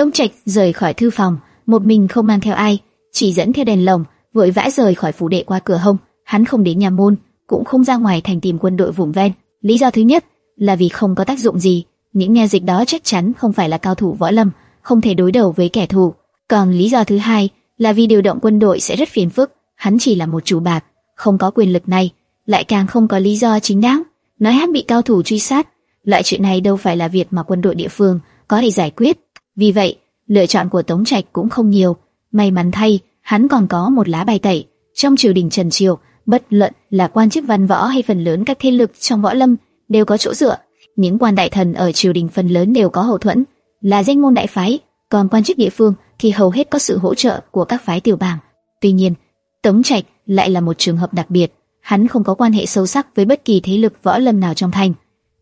Tông Trạch rời khỏi thư phòng, một mình không mang theo ai, chỉ dẫn theo đèn lồng, vội vã rời khỏi phủ đệ qua cửa hông. Hắn không đến nhà môn, cũng không ra ngoài thành tìm quân đội vùng ven. Lý do thứ nhất là vì không có tác dụng gì, những nghe dịch đó chắc chắn không phải là cao thủ võ lâm, không thể đối đầu với kẻ thù. Còn lý do thứ hai là vì điều động quân đội sẽ rất phiền phức, hắn chỉ là một chủ bạc, không có quyền lực này, lại càng không có lý do chính đáng. Nói hắn bị cao thủ truy sát, loại chuyện này đâu phải là việc mà quân đội địa phương có thể giải quyết. Vì vậy, lựa chọn của Tống Trạch cũng không nhiều. May mắn thay, hắn còn có một lá bài tẩy. Trong triều đình Trần Triều, bất luận là quan chức văn võ hay phần lớn các thế lực trong võ lâm đều có chỗ dựa. Những quan đại thần ở triều đình phần lớn đều có hậu thuẫn, là danh môn đại phái, còn quan chức địa phương thì hầu hết có sự hỗ trợ của các phái tiểu bang. Tuy nhiên, Tống Trạch lại là một trường hợp đặc biệt, hắn không có quan hệ sâu sắc với bất kỳ thế lực võ lâm nào trong thành.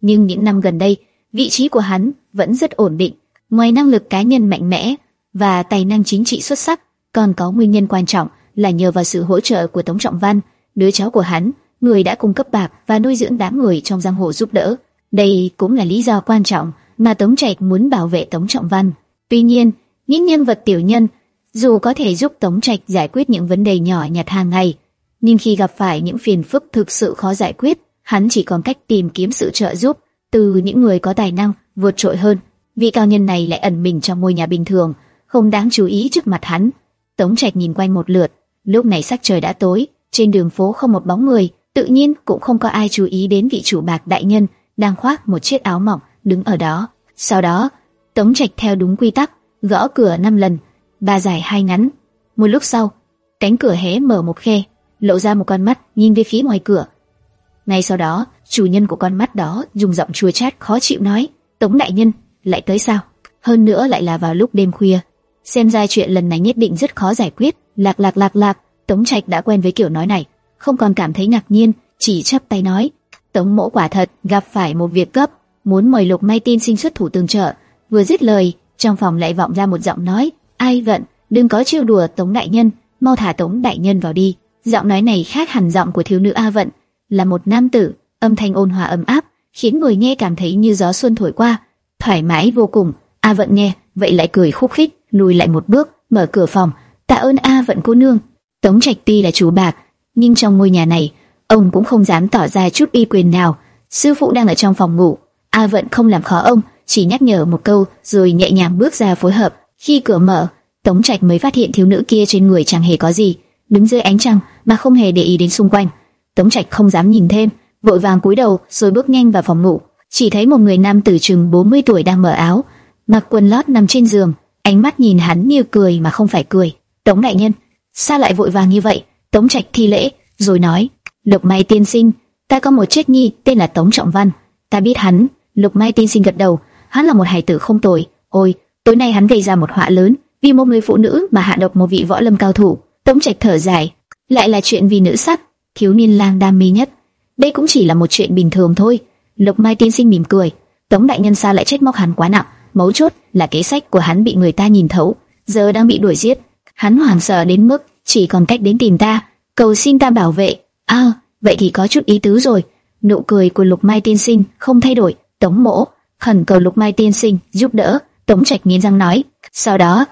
Nhưng những năm gần đây, vị trí của hắn vẫn rất ổn định, ngoài năng lực cá nhân mạnh mẽ và tài năng chính trị xuất sắc, còn có nguyên nhân quan trọng là nhờ vào sự hỗ trợ của Tống Trọng Văn, đứa cháu của hắn, người đã cung cấp bạc và nuôi dưỡng đám người trong giang hồ giúp đỡ. Đây cũng là lý do quan trọng mà Tống Trạch muốn bảo vệ Tống Trọng Văn. Tuy nhiên, những nhân vật tiểu nhân dù có thể giúp Tống Trạch giải quyết những vấn đề nhỏ nhặt hàng ngày, nhưng khi gặp phải những phiền phức thực sự khó giải quyết, hắn chỉ còn cách tìm kiếm sự trợ giúp từ những người có tài năng vượt trội hơn. Vị cao nhân này lại ẩn mình trong ngôi nhà bình thường, không đáng chú ý trước mặt hắn. Tống Trạch nhìn quanh một lượt, lúc này sắc trời đã tối, trên đường phố không một bóng người, tự nhiên cũng không có ai chú ý đến vị chủ bạc đại nhân đang khoác một chiếc áo mỏng đứng ở đó. Sau đó, Tống Trạch theo đúng quy tắc gõ cửa năm lần, ba dài hai ngắn. Một lúc sau, cánh cửa hé mở một khe, lộ ra một con mắt nhìn về phía ngoài cửa. Ngay sau đó, chủ nhân của con mắt đó dùng giọng chua chát khó chịu nói: "Tống đại nhân, lại tới sao? Hơn nữa lại là vào lúc đêm khuya. Xem ra chuyện lần này nhất định rất khó giải quyết." Lạc lạc lạc lạc, Tống Trạch đã quen với kiểu nói này, không còn cảm thấy ngạc nhiên, chỉ chắp tay nói: "Tống mỗ quả thật gặp phải một việc cấp, muốn mời Lục Mai Tin sinh xuất thủ tương trợ." Vừa dứt lời, trong phòng lại vọng ra một giọng nói: "Ai vận, đừng có trêu đùa Tống đại nhân, mau thả Tống đại nhân vào đi." Giọng nói này khác hẳn giọng của thiếu nữ A Vận, là một nam tử, âm thanh ôn hòa ấm áp, khiến người nghe cảm thấy như gió xuân thổi qua, thoải mái vô cùng. A Vận nghe, vậy lại cười khúc khích, lùi lại một bước, mở cửa phòng. Tạ ơn A Vận cô nương. Tống Trạch tuy là chú bạc, nhưng trong ngôi nhà này, ông cũng không dám tỏ ra chút uy quyền nào. Sư phụ đang ở trong phòng ngủ, A Vận không làm khó ông, chỉ nhắc nhở một câu rồi nhẹ nhàng bước ra phối hợp. Khi cửa mở, Tống Trạch mới phát hiện thiếu nữ kia trên người chẳng hề có gì, đứng dưới ánh trăng mà không hề để ý đến xung quanh. Tống Trạch không dám nhìn thêm, vội vàng cúi đầu rồi bước nhanh vào phòng ngủ. Chỉ thấy một người nam tử chừng 40 tuổi đang mở áo, mặc quần lót nằm trên giường, ánh mắt nhìn hắn như cười mà không phải cười. Tống đại nhân, sao lại vội vàng như vậy? Tống Trạch thi lễ, rồi nói: Lục Mai tiên sinh, ta có một chết nhi tên là Tống Trọng Văn, ta biết hắn. Lục Mai tiên sinh gật đầu, hắn là một hài tử không tồi. Ôi, tối nay hắn gây ra một họa lớn, vì một người phụ nữ mà hạ độc một vị võ lâm cao thủ. Tống Trạch thở dài, lại là chuyện vì nữ sắc, thiếu niên lang đam mê nhất. Đây cũng chỉ là một chuyện bình thường thôi. Lục Mai tiên sinh mỉm cười, Tống đại nhân sao lại trách móc hắn quá nặng? Mấu chốt là kế sách của hắn bị người ta nhìn thấu, giờ đang bị đuổi giết. Hắn hoảng sợ đến mức chỉ còn cách đến tìm ta, cầu xin ta bảo vệ. À, vậy thì có chút ý tứ rồi. Nụ cười của Lục Mai tiên sinh không thay đổi. Tống Mỗ khẩn cầu Lục Mai tiên sinh giúp đỡ. Tống Trạch nghiến răng nói. Sau đó,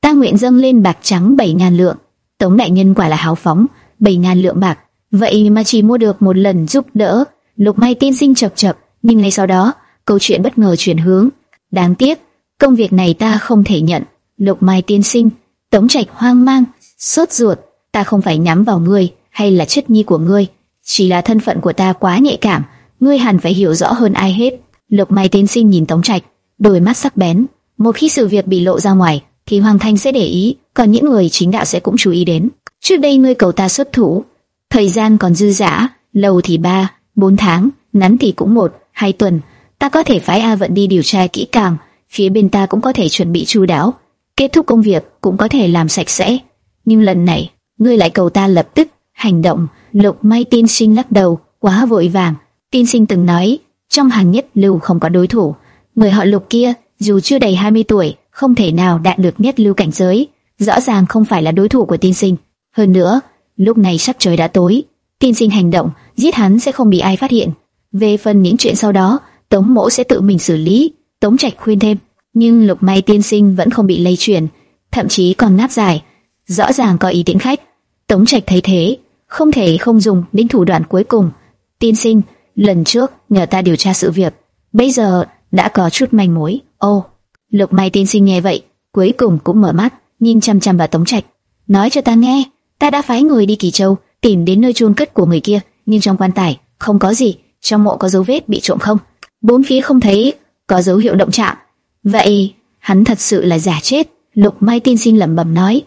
ta nguyện dâng lên bạc trắng bảy ngàn lượng. Tống đại nhân quả là hào phóng, bảy ngàn lượng bạc, vậy mà chỉ mua được một lần giúp đỡ. Lục Mai tiên sinh chập chập, nhưng ngay sau đó, câu chuyện bất ngờ chuyển hướng. Đáng tiếc, công việc này ta không thể nhận. Lục Mai tiên sinh, Tống Trạch hoang mang, sốt ruột, ta không phải nhắm vào ngươi hay là chất nhi của ngươi, chỉ là thân phận của ta quá nhạy cảm, ngươi hẳn phải hiểu rõ hơn ai hết. Lục Mai tiên sinh nhìn Tống Trạch, đôi mắt sắc bén, một khi sự việc bị lộ ra ngoài, thì Hoàng Thanh sẽ để ý, còn những người chính đạo sẽ cũng chú ý đến. Trước đây ngươi cầu ta xuất thủ, thời gian còn dư dả, lâu thì ba, bốn tháng, ngắn thì cũng một, hai tuần. Ta có thể phái A Vận đi điều tra kỹ càng, phía bên ta cũng có thể chuẩn bị chu đáo, kết thúc công việc cũng có thể làm sạch sẽ. Nhưng lần này, ngươi lại cầu ta lập tức hành động. Lục Mai Tiên Sinh lắc đầu, quá vội vàng. Tiên Sinh từng nói, trong hàng nhất lưu không có đối thủ. Người họ Lục kia, dù chưa đầy 20 tuổi, không thể nào đạt được nhất lưu cảnh giới, rõ ràng không phải là đối thủ của tiên sinh. Hơn nữa, lúc này sắc trời đã tối, tiên sinh hành động, giết hắn sẽ không bị ai phát hiện. Về phần những chuyện sau đó, Tống Mỗ sẽ tự mình xử lý. Tống Trạch khuyên thêm, nhưng Lục May tiên sinh vẫn không bị lây truyền, thậm chí còn ngáp dài, rõ ràng có ý tiễn khách. Tống Trạch thấy thế, không thể không dùng đến thủ đoạn cuối cùng. Tiên sinh, lần trước nhờ ta điều tra sự việc, bây giờ đã có chút manh mối. Ô, Lục May tiên sinh nghe vậy, cuối cùng cũng mở mắt, nhìn chăm chăm vào Tống Trạch, nói cho ta nghe, ta đã phái người đi Kỳ Châu tìm đến nơi chôn cất của người kia, nhưng trong quan tài không có gì, trong mộ có dấu vết bị trộm không? Bốn phía không thấy có dấu hiệu động chạm. Vậy hắn thật sự là giả chết? Lục Mai tiên sinh lẩm bẩm nói,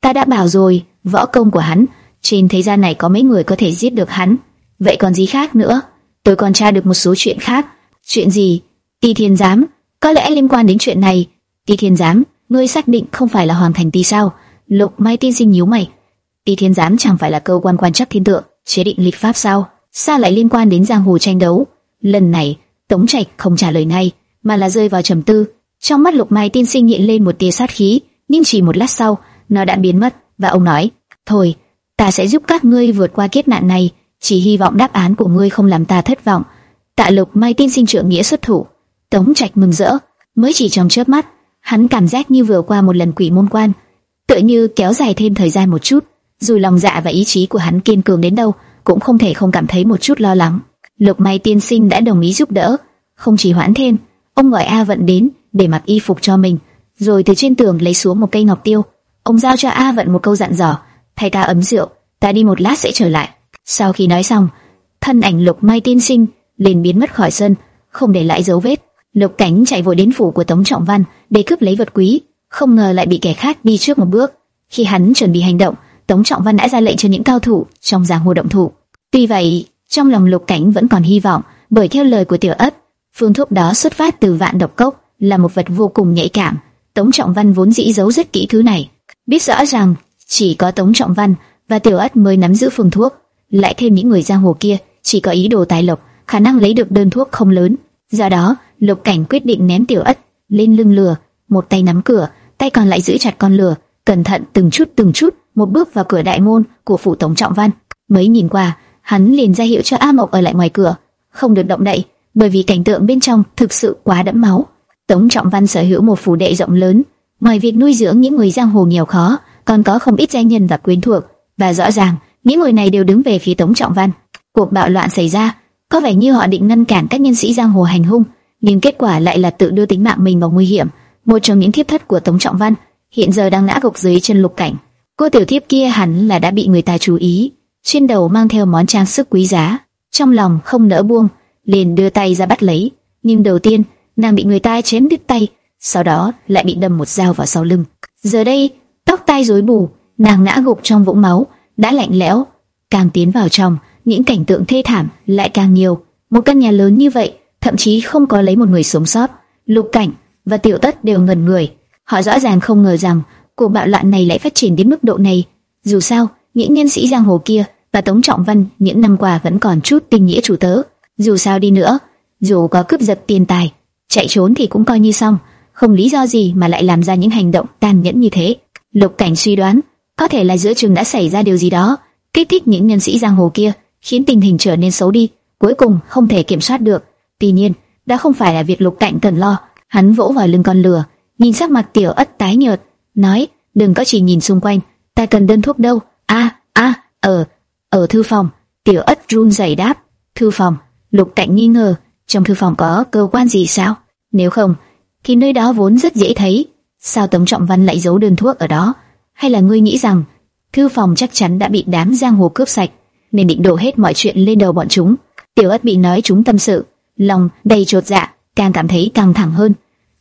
ta đã bảo rồi, võ công của hắn trên thế gian này có mấy người có thể giết được hắn. Vậy còn gì khác nữa? Tôi còn tra được một số chuyện khác. Chuyện gì? Ti Thiên Giám, có lẽ liên quan đến chuyện này. Ti Thiên Giám, ngươi xác định không phải là Hoàng Thành Ti sao? Lục Mai tiên sinh nhíu mày. Ti Thiên Giám chẳng phải là cơ quan quan chắc thiên tượng, chế định lịch pháp sao? Sao lại liên quan đến giang hồ tranh đấu? Lần này, Tống Trạch không trả lời ngay, mà là rơi vào trầm tư. Trong mắt Lục Mai tiên sinh hiện lên một tia sát khí, nhưng chỉ một lát sau, nó đã biến mất, và ông nói: "Thôi, ta sẽ giúp các ngươi vượt qua kiếp nạn này, chỉ hy vọng đáp án của ngươi không làm ta thất vọng." Tạ Lục Mai tiên sinh trưởng nghĩa xuất thủ, Tống Trạch mừng rỡ, mới chỉ trong chớp mắt, hắn cảm giác như vừa qua một lần quỷ môn quan, tựa như kéo dài thêm thời gian một chút, dù lòng dạ và ý chí của hắn kiên cường đến đâu, cũng không thể không cảm thấy một chút lo lắng. Lục Mai tiên sinh đã đồng ý giúp đỡ, không chỉ hoãn thêm, ông gọi A Vận đến để mặc y phục cho mình, rồi từ trên tường lấy xuống một cây ngọc tiêu. Ông giao cho A Vận một câu dặn dò, thay ta ấm rượu, ta đi một lát sẽ trở lại. Sau khi nói xong, thân ảnh Lục Mai tiên sinh liền biến mất khỏi sân, không để lại dấu vết. Lục Cảnh chạy vội đến phủ của Tống Trọng Văn để cướp lấy vật quý, không ngờ lại bị kẻ khác đi trước một bước. Khi hắn chuẩn bị hành động, Tống Trọng Văn đã ra lệnh cho những cao thủ trong giang hồ động thủ. Tuy vậy, trong lòng Lục Cảnh vẫn còn hy vọng, bởi theo lời của Tiểu Ất, phương thuốc đó xuất phát từ vạn độc cốc, là một vật vô cùng nhạy cảm. Tống Trọng Văn vốn dĩ giấu rất kỹ thứ này, biết rõ rằng chỉ có Tống Trọng Văn và Tiểu Ất mới nắm giữ phương thuốc, lại thêm những người giang hồ kia chỉ có ý đồ tài lộc, khả năng lấy được đơn thuốc không lớn. Do đó, Lục Cảnh quyết định ném Tiểu Ất lên lưng lừa, một tay nắm cửa, tay còn lại giữ chặt con lừa, cẩn thận từng chút từng chút một bước vào cửa đại môn của phủ tổng Trọng Văn. Mấy nhìn qua, hắn liền ra hiệu cho A Mộc ở lại ngoài cửa, không được động đậy, bởi vì cảnh tượng bên trong thực sự quá đẫm máu. Tống Trọng Văn sở hữu một phủ đệ rộng lớn, ngoài việc nuôi dưỡng những người giang hồ nghèo khó, còn có không ít danh nhân và quyến thuộc, và rõ ràng những người này đều đứng về phía Tống Trọng Văn. Cuộc bạo loạn xảy ra, có vẻ như họ định ngăn cản các nhân sĩ giang hồ hành hung, nhưng kết quả lại là tự đưa tính mạng mình vào nguy hiểm. Một trong những thiếp thất của Tống Trọng Văn hiện giờ đang ngã gục dưới chân Lục Cảnh. Cô tiểu thiếp kia hẳn là đã bị người ta chú ý, trên đầu mang theo món trang sức quý giá, trong lòng không nỡ buông, liền đưa tay ra bắt lấy, nhưng đầu tiên, nàng bị người ta chém đứt tay, sau đó lại bị đâm một dao vào sau lưng. Giờ đây, tóc tai rối bù, nàng ngã gục trong vũng máu, đã lạnh lẽo, càng tiến vào trong, những cảnh tượng thê thảm lại càng nhiều. Một căn nhà lớn như vậy, thậm chí không có lấy một người sống sót. Lục Cảnh và Tiểu Tất đều ngẩn người, họ rõ ràng không ngờ rằng cuộc bạo loạn này lại phát triển đến mức độ này. Dù sao, những nhân sĩ giang hồ kia và Tống Trọng Văn những năm qua vẫn còn chút tình nghĩa chủ tớ. Dù sao đi nữa, dù có cướp giật tiền tài, chạy trốn thì cũng coi như xong, không lý do gì mà lại làm ra những hành động tàn nhẫn như thế. Lục Cảnh suy đoán, có thể là giữa trường đã xảy ra điều gì đó, kích thích những nhân sĩ giang hồ kia, khiến tình hình trở nên xấu đi, cuối cùng không thể kiểm soát được. Tuy nhiên, đã không phải là việc Lục Cảnh cần lo. Hắn vỗ vào lưng con lừa, nhìn sắc mặt Tiểu Ất tái nhợt, nói: "Đừng có chỉ nhìn xung quanh, ta cần đơn thuốc đâu." "A, a, ở ở thư phòng." Tiểu Ất run rẩy đáp: "Thư phòng." Lục Cảnh nghi ngờ, trong thư phòng có cơ quan gì sao? Nếu không, thì nơi đó vốn rất dễ thấy. Sao Tống Trọng Văn lại giấu đơn thuốc ở đó? Hay là ngươi nghĩ rằng thư phòng chắc chắn đã bị đám giang hồ cướp sạch, nên định đổ hết mọi chuyện lên đầu bọn chúng? Tiểu Ất bị nói chúng tâm sự, lòng đầy trột dạ, càng cảm thấy căng thẳng hơn.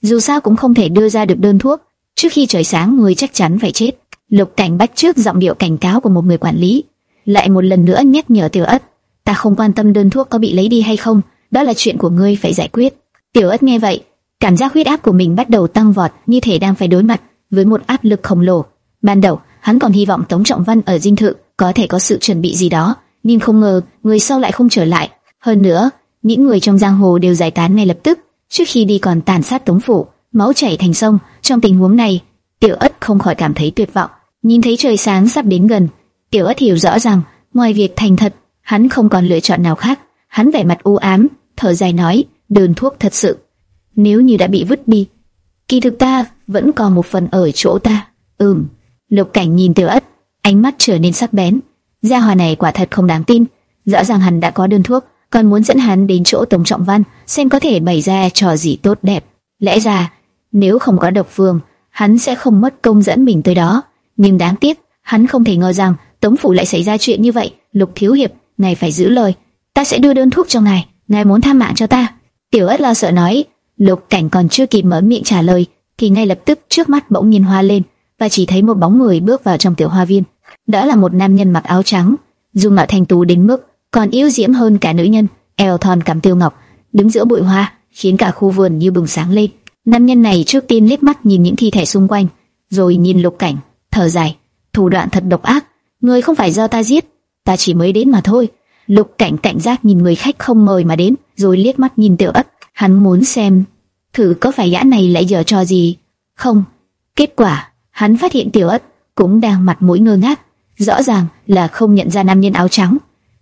Dù sao cũng không thể đưa ra được đơn thuốc, trước khi trời sáng người chắc chắn phải chết. Lục Cảnh bắt trước giọng điệu cảnh cáo của một người quản lý, lại một lần nữa nhắc nhở Tiểu Ất, ta không quan tâm đơn thuốc có bị lấy đi hay không, đó là chuyện của ngươi phải giải quyết. Tiểu Ất nghe vậy, cảm giác huyết áp của mình bắt đầu tăng vọt, như thể đang phải đối mặt với một áp lực khổng lồ. Ban đầu, hắn còn hy vọng Tống Trọng Văn ở dinh thự có thể có sự chuẩn bị gì đó, nhưng không ngờ người sau lại không trở lại. Hơn nữa, những người trong giang hồ đều giải tán ngay lập tức, trước khi đi còn tàn sát Tống phủ, máu chảy thành sông. Trong tình huống này, Tiểu Ất không khỏi cảm thấy tuyệt vọng. Nhìn thấy trời sáng sắp đến gần, Tiểu Ất hiểu rõ rằng ngoài việc thành thật, hắn không còn lựa chọn nào khác. Hắn vẻ mặt u ám, thở dài nói, đơn thuốc thật sự, nếu như đã bị vứt đi, kỳ thực ta vẫn còn một phần ở chỗ ta. Ừm. Lục Cảnh nhìn Tiểu Ất, ánh mắt trở nên sắc bén. Gia hòa này quả thật không đáng tin. Rõ ràng hắn đã có đơn thuốc, còn muốn dẫn hắn đến chỗ tổng Trọng Văn, xem có thể bày ra trò gì tốt đẹp. Lẽ ra, nếu không có độc phương, hắn sẽ không mất công dẫn mình tới đó. Nhưng đáng tiếc, hắn không thể ngờ rằng Tống phủ lại xảy ra chuyện như vậy. Lục thiếu hiệp, ngài phải giữ lời, ta sẽ đưa đơn thuốc cho ngài, ngài muốn tham mạng cho ta. Tiểu ất lo sợ nói, Lục cảnh còn chưa kịp mở miệng trả lời, thì ngay lập tức trước mắt bỗng nhiên hoa lên, và chỉ thấy một bóng người bước vào trong tiểu hoa viên. Đó là một nam nhân mặc áo trắng, dung mạo thanh tú đến mức còn yếu diễm hơn cả nữ nhân, eo thon cắm tiêu ngọc, đứng giữa bụi hoa, khiến cả khu vườn như bừng sáng lên. Nam nhân này trước tiên liếc mắt nhìn những thi thể xung quanh, rồi nhìn Lục Cảnh, thở dài, thủ đoạn thật độc ác, người không phải do ta giết, ta chỉ mới đến mà thôi. Lục Cảnh cảnh giác nhìn người khách không mời mà đến, rồi liếc mắt nhìn Tiểu Ất, hắn muốn xem thử có phải gã này lại dở trò gì không. Kết quả, hắn phát hiện Tiểu Ất cũng đang mặt mũi ngơ ngác, rõ ràng là không nhận ra nam nhân áo trắng.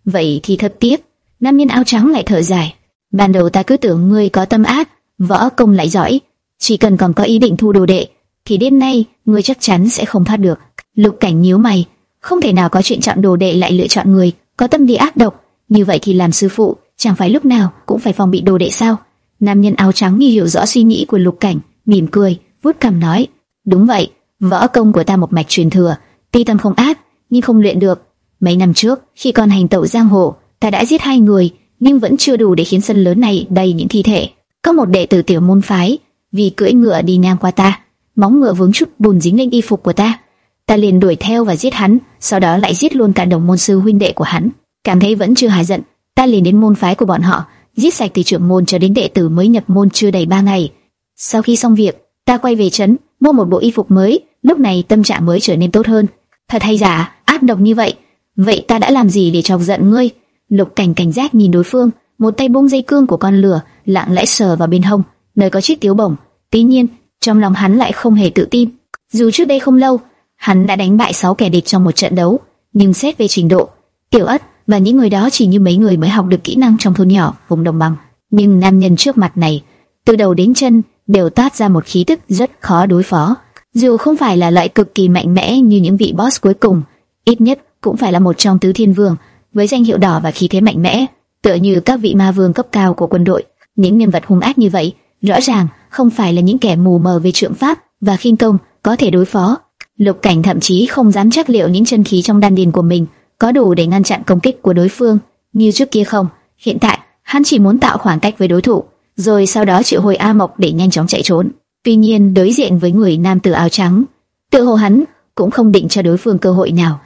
Vậy thì thật tiếc, nam nhân áo trắng lại thở dài. Ban đầu ta cứ tưởng ngươi có tâm ác, võ công lại giỏi, chỉ cần còn có ý định thu đồ đệ, thì đêm nay ngươi chắc chắn sẽ không thoát được. Lục Cảnh nhíu mày, không thể nào có chuyện chọn đồ đệ lại lựa chọn người có tâm địa ác độc, như vậy thì làm sư phụ chẳng phải lúc nào cũng phải phòng bị đồ đệ sao? Nam nhân áo trắng nghi hiểu rõ suy nghĩ của Lục Cảnh, mỉm cười, vuốt cằm nói: "Đúng vậy, võ công của ta một mạch truyền thừa, tuy tâm không ác, nhưng không luyện được. Mấy năm trước, khi còn hành tẩu giang hồ, ta đã giết hai người, nhưng vẫn chưa đủ để khiến sân lớn này đầy những thi thể. Có một đệ tử tiểu môn phái, vì cưỡi ngựa đi ngang qua ta, móng ngựa vướng chút bùn dính lên y phục của ta, ta liền đuổi theo và giết hắn, sau đó lại giết luôn cả đồng môn sư huynh đệ của hắn. Cảm thấy vẫn chưa hài giận, ta liền đến môn phái của bọn họ, giết sạch từ trưởng môn cho đến đệ tử mới nhập môn chưa đầy ba ngày. Sau khi xong việc, ta quay về trấn, mua một bộ y phục mới, lúc này tâm trạng mới trở nên tốt hơn. Thật hay giả, ác độc như vậy. Vậy ta đã làm gì để chọc giận ngươi? Lục Cảnh cảnh giác nhìn đối phương, một tay buông dây cương của con lửa, lặng lẽ sờ vào bên hông, nơi có chiếc tiếu bổng. Tuy nhiên, trong lòng hắn lại không hề tự tin. Dù trước đây không lâu, hắn đã đánh bại 6 kẻ địch trong một trận đấu, nhưng xét về trình độ, Tiểu Ất và những người đó chỉ như mấy người mới học được kỹ năng trong thôn nhỏ vùng đồng bằng. Nhưng nam nhân trước mặt này, từ đầu đến chân đều toát ra một khí tức rất khó đối phó. Dù không phải là loại cực kỳ mạnh mẽ như những vị boss cuối cùng, ít nhất cũng phải là một trong tứ thiên vương với danh hiệu đỏ và khí thế mạnh mẽ, tựa như các vị ma vương cấp cao của quân đội. Những nhân vật hung ác như vậy, rõ ràng không phải là những kẻ mù mờ về trượng pháp và khinh công có thể đối phó. Lục Cảnh thậm chí không dám chắc liệu những chân khí trong đan điền của mình có đủ để ngăn chặn công kích của đối phương như trước kia không. Hiện tại, hắn chỉ muốn tạo khoảng cách với đối thủ, rồi sau đó triệu hồi A Mộc để nhanh chóng chạy trốn. Tuy nhiên, đối diện với người nam tử áo trắng, tự hồ hắn cũng không định cho đối phương cơ hội nào.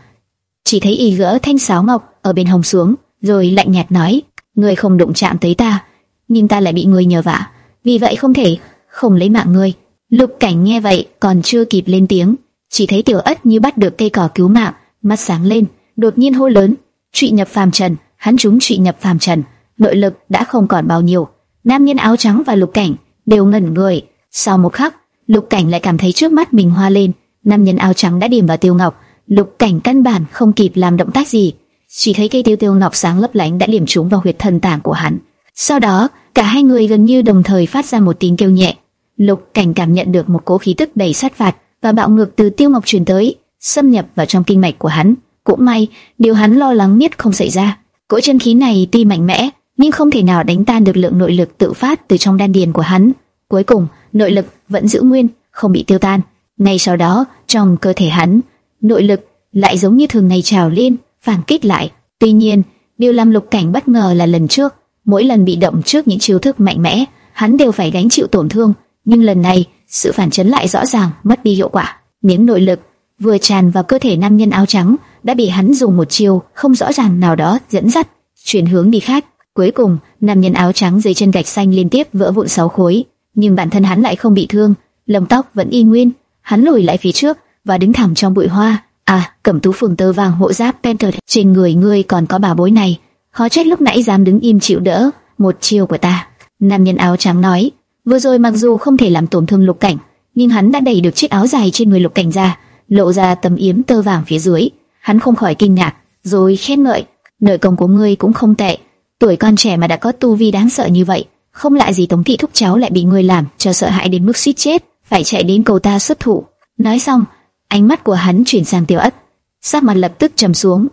Chỉ thấy y gỡ thanh sáo mộc ở bên hồng xuống, rồi lạnh nhạt nói: "Ngươi không đụng chạm tới ta, nhưng ta lại bị ngươi nhờ vả, vì vậy không thể không lấy mạng ngươi." Lục Cảnh nghe vậy, còn chưa kịp lên tiếng, chỉ thấy Tiểu Ất như bắt được cây cỏ cứu mạng, mắt sáng lên, đột nhiên hô lớn, "Trụy nhập phàm trần!" Hắn chúng trụy nhập phàm trần, nội lực đã không còn bao nhiêu. Nam nhân áo trắng và Lục Cảnh đều ngẩn người. Sau một khắc, Lục Cảnh lại cảm thấy trước mắt mình hoa lên. Nam nhân áo trắng đã điểm vào Tiêu Ngọc, Lục Cảnh căn bản không kịp làm động tác gì, chỉ thấy cây tiêu tiêu ngọc sáng lấp lánh đã điểm trúng vào huyệt thần tạng của hắn. Sau đó, cả hai người gần như đồng thời phát ra một tiếng kêu nhẹ. Lục Cảnh cảm nhận được một cỗ khí tức đầy sát phạt và bạo ngược từ tiêu ngọc truyền tới, xâm nhập vào trong kinh mạch của hắn. Cũng may, điều hắn lo lắng nhất không xảy ra. Cỗ chân khí này tuy mạnh mẽ, nhưng không thể nào đánh tan được lượng nội lực tự phát từ trong đan điền của hắn. Cuối cùng, nội lực vẫn giữ nguyên, không bị tiêu tan. Ngay sau đó, trong cơ thể hắn, nội lực lại giống như thường ngày trào lên, phản kích lại. Tuy nhiên, điều làm Lục Cảnh bất ngờ là lần trước, mỗi lần bị động trước những chiêu thức mạnh mẽ, hắn đều phải gánh chịu tổn thương, nhưng lần này, sự phản chấn lại rõ ràng mất đi hiệu quả. Miếng nội lực vừa tràn vào cơ thể nam nhân áo trắng, đã bị hắn dùng một chiêu không rõ ràng nào đó dẫn dắt, chuyển hướng đi khác. Cuối cùng, nam nhân áo trắng dưới chân gạch xanh liên tiếp vỡ vụn sáu khối, nhưng bản thân hắn lại không bị thương, lông tóc vẫn y nguyên. Hắn lùi lại phía trước và đứng thẳng trong bụi hoa. À, cẩm tú phường tơ vàng hộ giáp Penter trên người ngươi còn có bà bối này. Khó trách lúc nãy dám đứng im chịu đỡ một chiêu của ta. Nam nhân áo trắng nói, vừa rồi mặc dù không thể làm tổn thương lục cảnh, nhưng hắn đã đẩy được chiếc áo dài trên người lục cảnh ra, lộ ra tấm yếm tơ vàng phía dưới. Hắn không khỏi kinh ngạc, rồi khen ngợi, nội công của ngươi cũng không tệ, tuổi con trẻ mà đã có tu vi đáng sợ như vậy, không lạ gì Tống thị thúc cháu lại bị ngươi làm cho sợ hãi đến mức suýt chết. phải chạy đến cầu ta xuất thủ. Nói xong, ánh mắt của hắn chuyển sang Tiểu Ất, sắc mặt lập tức trầm xuống.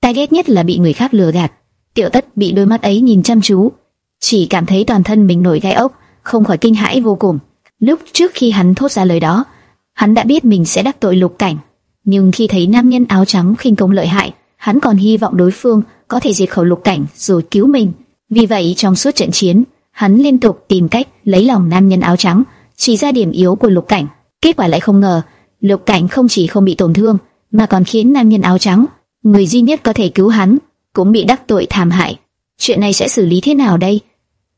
Ta ghét nhất là bị người khác lừa gạt. Tiểu Tất bị đôi mắt ấy nhìn chăm chú, chỉ cảm thấy toàn thân mình nổi gai ốc, không khỏi kinh hãi vô cùng. Lúc trước khi hắn thốt ra lời đó, hắn đã biết mình sẽ đắc tội Lục Cảnh, nhưng khi thấy nam nhân áo trắng khinh công lợi hại, hắn còn hy vọng đối phương có thể diệt khẩu Lục Cảnh rồi cứu mình. Vì vậy trong suốt trận chiến, hắn liên tục tìm cách lấy lòng nam nhân áo trắng, chỉ ra điểm yếu của Lục Cảnh. Kết quả lại không ngờ, Lục Cảnh không chỉ không bị tổn thương, mà còn khiến nam nhân áo trắng, người duy nhất có thể cứu hắn, cũng bị đắc tội thảm hại. Chuyện này sẽ xử lý thế nào đây?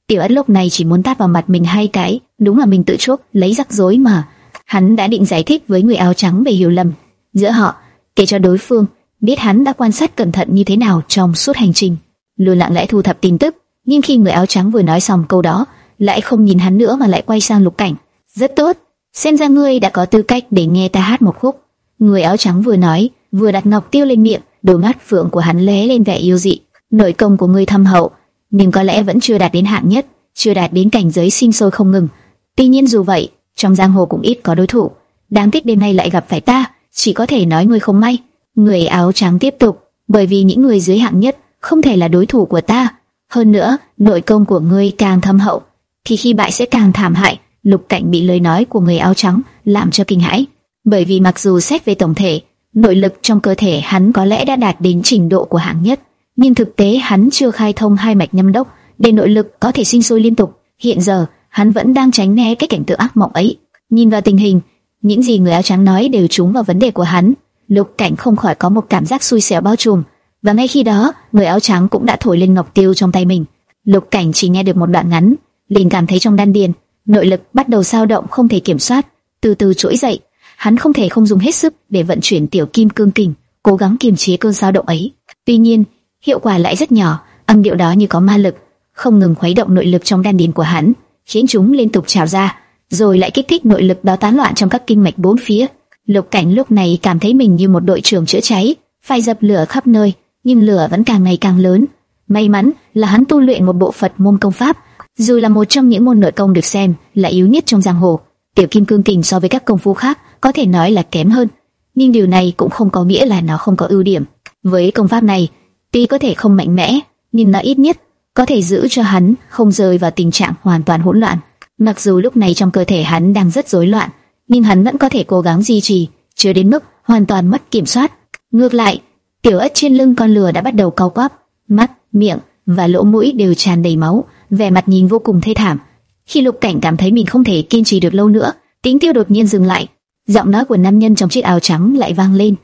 Tiểu Ất lúc này chỉ muốn tát vào mặt mình hai cái, đúng là mình tự chuốc lấy rắc rối mà. Hắn đã định giải thích với người áo trắng về hiểu lầm giữa họ, kể cho đối phương biết hắn đã quan sát cẩn thận như thế nào trong suốt hành trình, luôn lặng lẽ thu thập tin tức. Nhưng khi người áo trắng vừa nói xong câu đó, lại không nhìn hắn nữa mà lại quay sang Lục Cảnh. Rất tốt, xem ra ngươi đã có tư cách để nghe ta hát một khúc. Người áo trắng vừa nói, vừa đặt ngọc tiêu lên miệng, đôi mắt phượng của hắn lóe lên vẻ yêu dị. Nội công của ngươi thâm hậu, nhưng có lẽ vẫn chưa đạt đến hạng nhất, chưa đạt đến cảnh giới sinh sôi không ngừng. Tuy nhiên dù vậy, trong giang hồ cũng ít có đối thủ. Đáng tiếc đêm nay lại gặp phải ta, chỉ có thể nói ngươi không may. Người áo trắng tiếp tục, bởi vì những người dưới hạng nhất không thể là đối thủ của ta. Hơn nữa, nội công của ngươi càng thâm hậu, thì khi bại sẽ càng thảm hại. Lục Cảnh bị lời nói của người áo trắng làm cho kinh hãi, bởi vì mặc dù xét về tổng thể, nội lực trong cơ thể hắn có lẽ đã đạt đến trình độ của hạng nhất, nhưng thực tế hắn chưa khai thông hai mạch nhâm đốc để nội lực có thể sinh sôi liên tục. Hiện giờ, hắn vẫn đang tránh né cái cảnh tượng ác mộng ấy. Nhìn vào tình hình, những gì người áo trắng nói đều trúng vào vấn đề của hắn. Lục Cảnh không khỏi có một cảm giác xui xẻo bao trùm, và ngay khi đó, người áo trắng cũng đã thổi lên ngọc tiêu trong tay mình. Lục Cảnh chỉ nghe được một đoạn ngắn, liền cảm thấy trong đan điền, nội lực bắt đầu dao động không thể kiểm soát, từ từ trỗi dậy. Hắn không thể không dùng hết sức để vận chuyển tiểu kim cương kình, cố gắng kiềm chế cơn dao động ấy. Tuy nhiên, hiệu quả lại rất nhỏ, âm điệu đó như có ma lực, không ngừng khuấy động nội lực trong đan điền của hắn, khiến chúng liên tục trào ra, rồi lại kích thích nội lực đó tán loạn trong các kinh mạch bốn phía. Lục Cảnh lúc này cảm thấy mình như một đội trưởng chữa cháy, phải dập lửa khắp nơi, nhưng lửa vẫn càng ngày càng lớn. May mắn là hắn tu luyện một bộ Phật môn công pháp, dù là một trong những môn nội công được xem là yếu nhất trong giang hồ. Tiểu Kim Cương Kình so với các công phu khác có thể nói là kém hơn, nhưng điều này cũng không có nghĩa là nó không có ưu điểm. Với công pháp này, tuy có thể không mạnh mẽ, nhưng nó ít nhất có thể giữ cho hắn không rơi vào tình trạng hoàn toàn hỗn loạn. Mặc dù lúc này trong cơ thể hắn đang rất rối loạn, nhưng hắn vẫn có thể cố gắng duy trì, chưa đến mức hoàn toàn mất kiểm soát. Ngược lại, tiểu ất trên lưng con lừa đã bắt đầu cau quắp, mắt, miệng và lỗ mũi đều tràn đầy máu, vẻ mặt nhìn vô cùng thê thảm. Khi Lục Cảnh cảm thấy mình không thể kiên trì được lâu nữa, tính tiêu đột nhiên dừng lại, giọng nói của nam nhân trong chiếc áo trắng lại vang lên: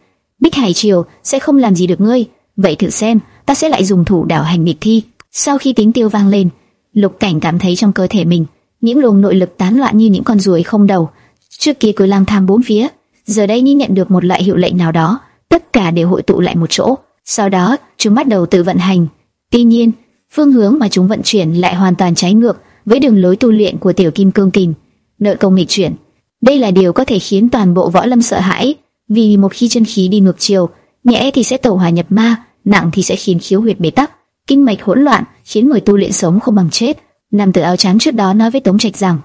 "Bích Hải Triều sẽ không làm gì được ngươi, vậy thử xem, ta sẽ lại dùng thủ đảo hành nghịch thi." Sau khi tiếng tiêu vang lên, Lục Cảnh cảm thấy trong cơ thể mình những luồng nội lực tán loạn như những con ruồi không đầu. Trước kia cứ lang thang bốn phía, giờ đây như nhận được một loại hiệu lệnh nào đó, tất cả đều hội tụ lại một chỗ. Sau đó, chúng bắt đầu tự vận hành. Tuy nhiên, phương hướng mà chúng vận chuyển lại hoàn toàn trái ngược với đường lối tu luyện của Tiểu Kim Cương Kình. Nội công nghịch chuyển, đây là điều có thể khiến toàn bộ võ lâm sợ hãi, vì một khi chân khí đi ngược chiều, nhẹ thì sẽ tẩu hỏa nhập ma, nặng thì sẽ khiến khiếu huyệt bế tắc, kinh mạch hỗn loạn, khiến người tu luyện sống không bằng chết. Nam tử áo trắng trước đó nói với Tống Trạch rằng,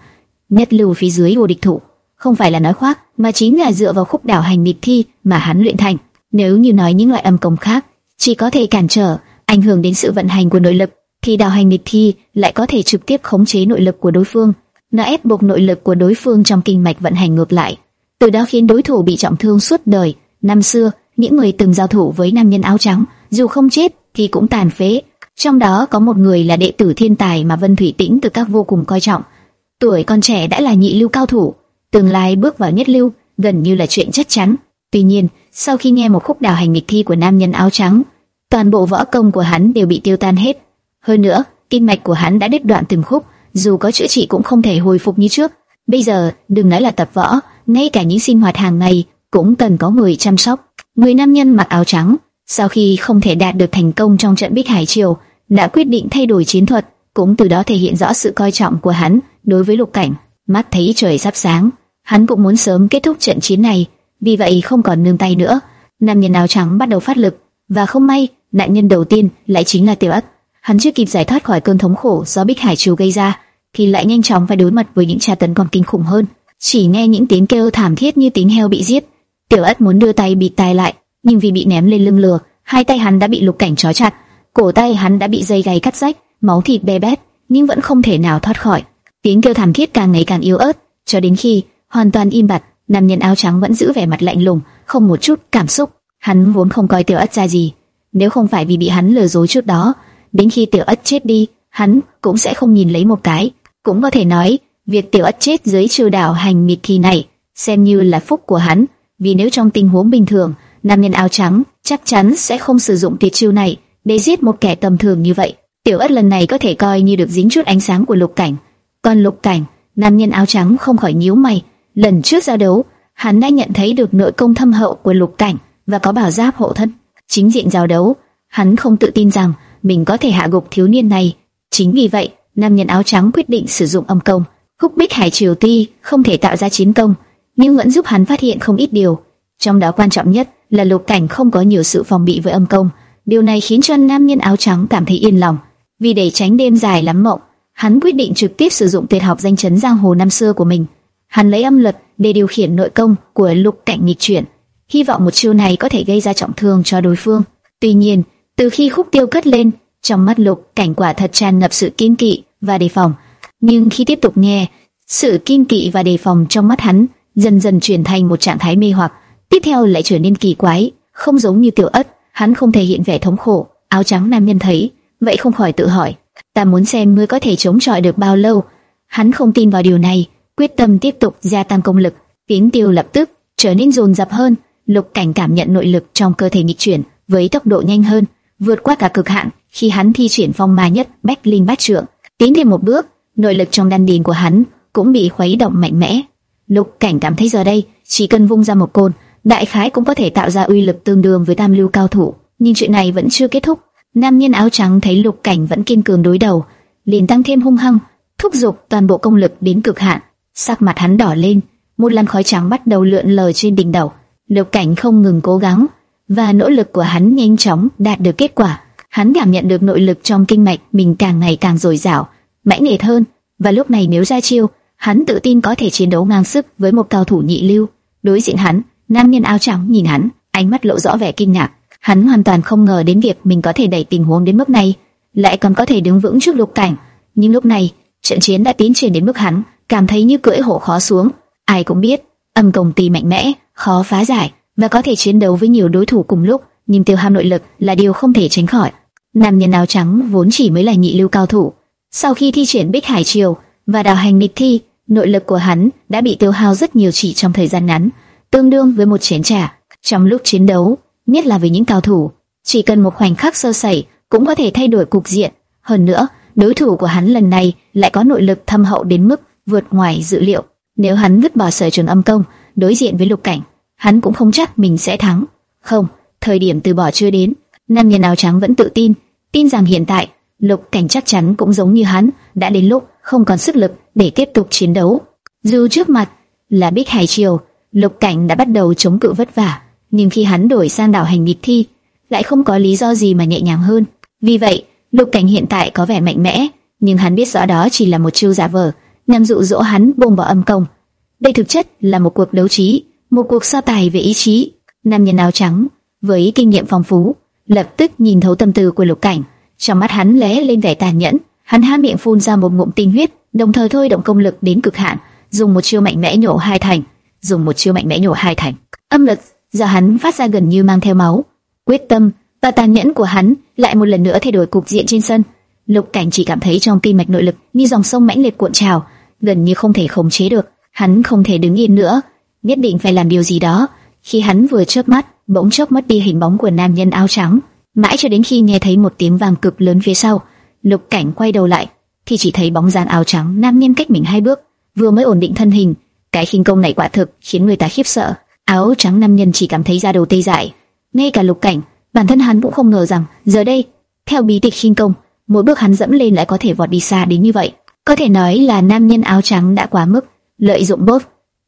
nhất lưu phía dưới vô địch thủ, không phải là nói khoác, mà chính là dựa vào khúc đảo hành nghịch thi mà hắn luyện thành. Nếu như nói những loại âm công khác, chỉ có thể cản trở, ảnh hưởng đến sự vận hành của nội lực, thì đảo hành nghịch thi lại có thể trực tiếp khống chế nội lực của đối phương, nó ép buộc nội lực của đối phương trong kinh mạch vận hành ngược lại, từ đó khiến đối thủ bị trọng thương suốt đời. Năm xưa, những người từng giao thủ với nam nhân áo trắng, dù không chết thì cũng tàn phế. Trong đó có một người là đệ tử thiên tài mà Vân Thủy Tĩnh từ các vô cùng coi trọng. Tuổi còn trẻ đã là nhị lưu cao thủ, tương lai bước vào nhất lưu gần như là chuyện chắc chắn. Tuy nhiên, sau khi nghe một khúc đào hành nghịch thi của nam nhân áo trắng, toàn bộ võ công của hắn đều bị tiêu tan hết. Hơn nữa, kinh mạch của hắn đã đứt đoạn từng khúc, dù có chữa trị cũng không thể hồi phục như trước. Bây giờ, đừng nói là tập võ, ngay cả những sinh hoạt hàng ngày cũng cần có người chăm sóc. Người nam nhân mặc áo trắng, sau khi không thể đạt được thành công trong trận Bích Hải Triều, đã quyết định thay đổi chiến thuật, cũng từ đó thể hiện rõ sự coi trọng của hắn đối với Lục Cảnh. Mắt thấy trời sắp sáng, hắn cũng muốn sớm kết thúc trận chiến này, vì vậy không còn nương tay nữa. Nam nhân áo trắng bắt đầu phát lực, và không may, nạn nhân đầu tiên lại chính là Tiểu Ất. Hắn chưa kịp giải thoát khỏi cơn thống khổ do Bích Hải Triều gây ra, thì lại nhanh chóng phải đối mặt với những tra tấn còn kinh khủng hơn. chỉ nghe những tiếng kêu thảm thiết như tiếng heo bị giết. Tiểu Ất muốn đưa tay bịt tai lại, nhưng vì bị ném lên lưng lừa, hai tay hắn đã bị lục cảnh trói chặt, cổ tay hắn đã bị dây gáy cắt rách, máu thịt bê bét, nhưng vẫn không thể nào thoát khỏi. Tiếng kêu thảm thiết càng ngày càng yếu ớt, cho đến khi hoàn toàn im bặt, nam nhân áo trắng vẫn giữ vẻ mặt lạnh lùng, không một chút cảm xúc. Hắn vốn không coi Tiểu Ất ra gì, nếu không phải vì bị hắn lừa dối trước đó, đến khi Tiểu Ất chết đi, hắn cũng sẽ không nhìn lấy một cái. Cũng có thể nói, việc Tiểu Ất chết dưới chiêu đảo hành mịt kỳ này xem như là phúc của hắn, vì nếu trong tình huống bình thường, nam nhân áo trắng chắc chắn sẽ không sử dụng tuyệt chiêu này để giết một kẻ tầm thường như vậy. Tiểu Ất lần này có thể coi như được dính chút ánh sáng của Lục Cảnh. Còn Lục Cảnh, nam nhân áo trắng không khỏi nhíu mày. Lần trước giao đấu, hắn đã nhận thấy được nội công thâm hậu của Lục Cảnh và có bảo giáp hộ thân. Chính diện giao đấu, hắn không tự tin rằng mình có thể hạ gục thiếu niên này. Chính vì vậy, nam nhân áo trắng quyết định sử dụng âm công. khúc Bích Hải Triều Ti không thể tạo ra chiến công, nhưng vẫn giúp hắn phát hiện không ít điều. Trong đó quan trọng nhất là Lục Cảnh không có nhiều sự phòng bị với âm công. Điều này khiến cho nam nhân áo trắng cảm thấy yên lòng. Vì để tránh đêm dài lắm mộng, hắn quyết định trực tiếp sử dụng tuyệt học danh chấn giang hồ năm xưa của mình. Hắn lấy âm luật để điều khiển nội công của Lục Cảnh nghịch chuyển, hy vọng một chiêu này có thể gây ra trọng thương cho đối phương. Tuy nhiên, từ khi khúc tiêu cất lên, trong mắt Lục Cảnh quả thật tràn ngập sự kiên kỵ và đề phòng. Nhưng khi tiếp tục nghe, sự kiên kỵ và đề phòng trong mắt hắn dần dần chuyển thành một trạng thái mê hoặc, tiếp theo lại trở nên kỳ quái, không giống như tiểu ất, hắn không thể hiện vẻ thống khổ. Áo trắng nam nhân thấy, vậy không khỏi tự hỏi, ta muốn xem ngươi có thể chống chọi được bao lâu. Hắn không tin vào điều này, quyết tâm tiếp tục gia tăng công lực. Tiếng tiêu lập tức trở nên dồn dập hơn, lục cảnh cảm nhận nội lực trong cơ thể nghịch chuyển với tốc độ nhanh hơn, vượt qua cả cực hạn khi hắn thi triển phong ma nhất bách linh bát trượng. Tiến thêm một bước, nội lực trong đan điền của hắn cũng bị khuấy động mạnh mẽ. Lục cảnh cảm thấy giờ đây chỉ cần vung ra một côn, đại khái cũng có thể tạo ra uy lực tương đương với tam lưu cao thủ. Nhưng chuyện này vẫn chưa kết thúc. Nam nhân áo trắng thấy lục cảnh vẫn kiên cường đối đầu, liền tăng thêm hung hăng, thúc giục toàn bộ công lực đến cực hạn. Sắc mặt hắn đỏ lên, một làn khói trắng bắt đầu lượn lờ trên đỉnh đầu. Lục cảnh không ngừng cố gắng, và nỗ lực của hắn nhanh chóng đạt được kết quả. Hắn cảm nhận được nội lực trong kinh mạch mình càng ngày càng dồi dào, mãnh liệt hơn, và lúc này nếu ra chiêu, hắn tự tin có thể chiến đấu ngang sức với một cao thủ nhị lưu. Đối diện hắn, nam nhân áo trắng nhìn hắn, ánh mắt lộ rõ vẻ kinh ngạc. Hắn hoàn toàn không ngờ đến việc mình có thể đẩy tình huống đến mức này, lại còn có thể đứng vững trước lục cảnh. Nhưng lúc này, trận chiến đã tiến triển đến mức hắn cảm thấy như cưỡi hổ khó xuống. Ai cũng biết, âm công ty mạnh mẽ, khó phá giải và có thể chiến đấu với nhiều đối thủ cùng lúc, nhưng tiêu hao nội lực là điều không thể tránh khỏi. Nam nhân áo trắng vốn chỉ mới là nhị lưu cao thủ, sau khi thi triển Bích Hải Triều và đào hành nghịch thi, nội lực của hắn đã bị tiêu hao rất nhiều chỉ trong thời gian ngắn, tương đương với một chén trà. Trong lúc chiến đấu, nhất là với những cao thủ, chỉ cần một khoảnh khắc sơ sẩy cũng có thể thay đổi cục diện. Hơn nữa, đối thủ của hắn lần này lại có nội lực thâm hậu đến mức vượt ngoài dự liệu. Nếu hắn vứt bỏ sở trường âm công, đối diện với lục cảnh, hắn cũng không chắc mình sẽ thắng. Không, thời điểm từ bỏ chưa đến. Nam nhân áo trắng vẫn tự tin, tin rằng hiện tại lục cảnh chắc chắn cũng giống như hắn, đã đến lúc không còn sức lực để tiếp tục chiến đấu. Dù trước mặt là Bích Hải Triều, lục cảnh đã bắt đầu chống cự vất vả, nhưng khi hắn đổi sang đảo hành nghịch thi, lại không có lý do gì mà nhẹ nhàng hơn. Vì vậy, lục cảnh hiện tại có vẻ mạnh mẽ, nhưng hắn biết rõ đó chỉ là một chiêu giả vờ, nhằm dụ dỗ hắn buông bỏ âm công. Đây thực chất là một cuộc đấu trí, một cuộc so tài về ý chí. Nam nhân áo trắng với kinh nghiệm phong phú, lập tức nhìn thấu tâm tư của lục cảnh, trong mắt hắn lóe lên vẻ tàn nhẫn, hắn há miệng phun ra một ngụm tinh huyết, đồng thời thôi động công lực đến cực hạn, dùng một chiêu mạnh mẽ nhổ hai thành, dùng một chiêu mạnh mẽ nhổ hai thành. Âm lực do hắn phát ra gần như mang theo máu, quyết tâm và tàn nhẫn của hắn lại một lần nữa thay đổi cục diện trên sân. Lục Cảnh chỉ cảm thấy trong tim mạch nội lực như dòng sông mãnh liệt cuộn trào, gần như không thể khống chế được. Hắn không thể đứng yên nữa, nhất định phải làm điều gì đó. Khi hắn vừa chớp mắt, bỗng chốc mất đi hình bóng của nam nhân áo trắng, mãi cho đến khi nghe thấy một tiếng vang cực lớn phía sau, Lục Cảnh quay đầu lại, thì chỉ thấy bóng dáng áo trắng nam nhân cách mình hai bước, vừa mới ổn định thân hình, cái khinh công này quả thực khiến người ta khiếp sợ. Áo trắng nam nhân chỉ cảm thấy da đầu tê dại, ngay cả Lục Cảnh, bản thân hắn cũng không ngờ rằng giờ đây, theo bí tịch khinh công, mỗi bước hắn dẫm lên lại có thể vọt đi xa đến như vậy. Có thể nói là nam nhân áo trắng đã quá mức lợi dụng bóp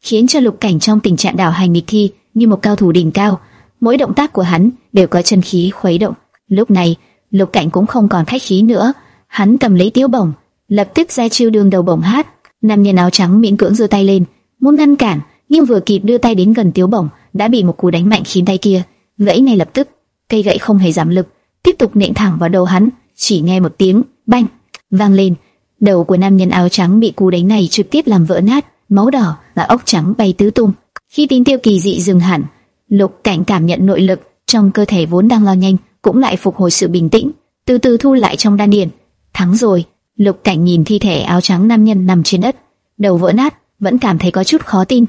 khiến cho Lục Cảnh trong tình trạng đảo hành nghịch thi như một cao thủ đỉnh cao mỗi động tác của hắn đều có chân khí khuấy động. Lúc này, Lục Cảnh cũng không còn khách khí nữa, hắn cầm lấy tiêu bổng, lập tức ra chiêu đường đầu bổng hát. Nam nhân áo trắng miễn cưỡng giơ tay lên, muốn ngăn cản, nhưng vừa kịp đưa tay đến gần tiêu Bổng, đã bị một cú đánh mạnh khiến tay kia gãy ngay lập tức. Cây gậy không hề giảm lực, tiếp tục nện thẳng vào đầu hắn. Chỉ nghe một tiếng bang vang lên, đầu của nam nhân áo trắng bị cú đánh này trực tiếp làm vỡ nát, máu đỏ và ốc trắng bay tứ tung. Khi tín tiêu kỳ dị dừng hẳn, Lục Cảnh cảm nhận nội lực trong cơ thể vốn đang lao nhanh cũng lại phục hồi sự bình tĩnh, từ từ thu lại trong đan điền. Thắng rồi. Lục Cảnh nhìn thi thể áo trắng nam nhân nằm trên đất, đầu vỡ nát, vẫn cảm thấy có chút khó tin.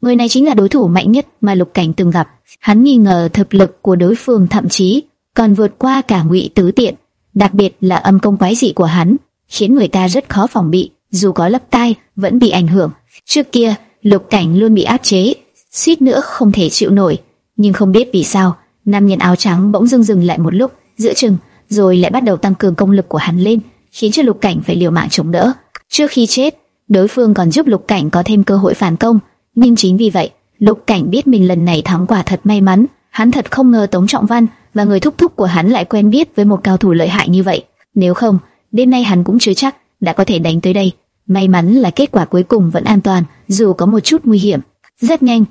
Người này chính là đối thủ mạnh nhất mà Lục Cảnh từng gặp. Hắn nghi ngờ thực lực của đối phương thậm chí còn vượt qua cả Ngụy Tứ Tiện, đặc biệt là âm công quái dị của hắn, khiến người ta rất khó phòng bị, dù có lấp tai vẫn bị ảnh hưởng. Trước kia, Lục Cảnh luôn bị áp chế, suýt nữa không thể chịu nổi, nhưng không biết vì sao, nam nhân áo trắng bỗng dưng dừng lại một lúc, giữa chừng, rồi lại bắt đầu tăng cường công lực của hắn lên, khiến cho Lục Cảnh phải liều mạng chống đỡ. Trước khi chết, đối phương còn giúp Lục Cảnh có thêm cơ hội phản công, nhưng chính vì vậy, Lục Cảnh biết mình lần này thắng quả thật may mắn, hắn thật không ngờ Tống Trọng Văn và người thúc thúc của hắn lại quen biết với một cao thủ lợi hại như vậy. Nếu không, đêm nay hắn cũng chưa chắc đã có thể đánh tới đây. May mắn là kết quả cuối cùng vẫn an toàn, dù có một chút nguy hiểm. Rất nhanh,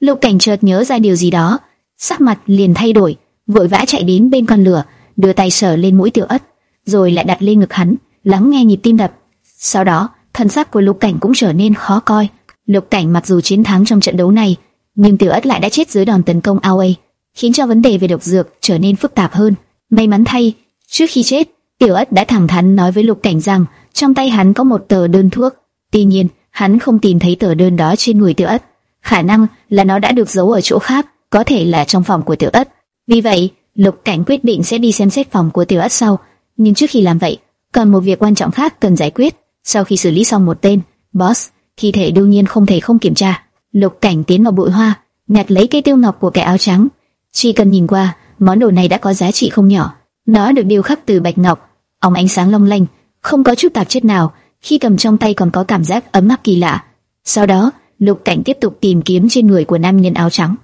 Lục Cảnh chợt nhớ ra điều gì đó, sắc mặt liền thay đổi, vội vã chạy đến bên con lửa, đưa tay sờ lên mũi Tiểu Ất, rồi lại đặt lên ngực hắn, lắng nghe nhịp tim đập. Sau đó, thân sắc của Lục Cảnh cũng trở nên khó coi. Lục Cảnh mặc dù chiến thắng trong trận đấu này, nhưng Tiểu Ất lại đã chết dưới đòn tấn công Aoi, khiến cho vấn đề về độc dược trở nên phức tạp hơn. May mắn thay, trước khi chết, Tiểu Ất đã thẳng thắn nói với Lục Cảnh rằng trong tay hắn có một tờ đơn thuốc. Tuy nhiên, hắn không tìm thấy tờ đơn đó trên người Tiểu Ất, khả năng là nó đã được giấu ở chỗ khác, có thể là trong phòng của Tiểu Ất. Vì vậy, Lục Cảnh quyết định sẽ đi xem xét phòng của Tiểu Ất sau, nhưng trước khi làm vậy, còn một việc quan trọng khác cần giải quyết. Sau khi xử lý xong một tên, boss, thi thể đương nhiên không thể không kiểm tra. Lục Cảnh tiến vào bụi hoa, nhặt lấy cây tiêu ngọc của kẻ áo trắng. Chỉ cần nhìn qua, món đồ này đã có giá trị không nhỏ. Nó được điêu khắc từ bạch ngọc, óng ánh sáng long lanh, không có chút tạp chất nào. Khi cầm trong tay còn có cảm giác ấm áp kỳ lạ. Sau đó, Lục Cảnh tiếp tục tìm kiếm trên người của nam nhân áo trắng.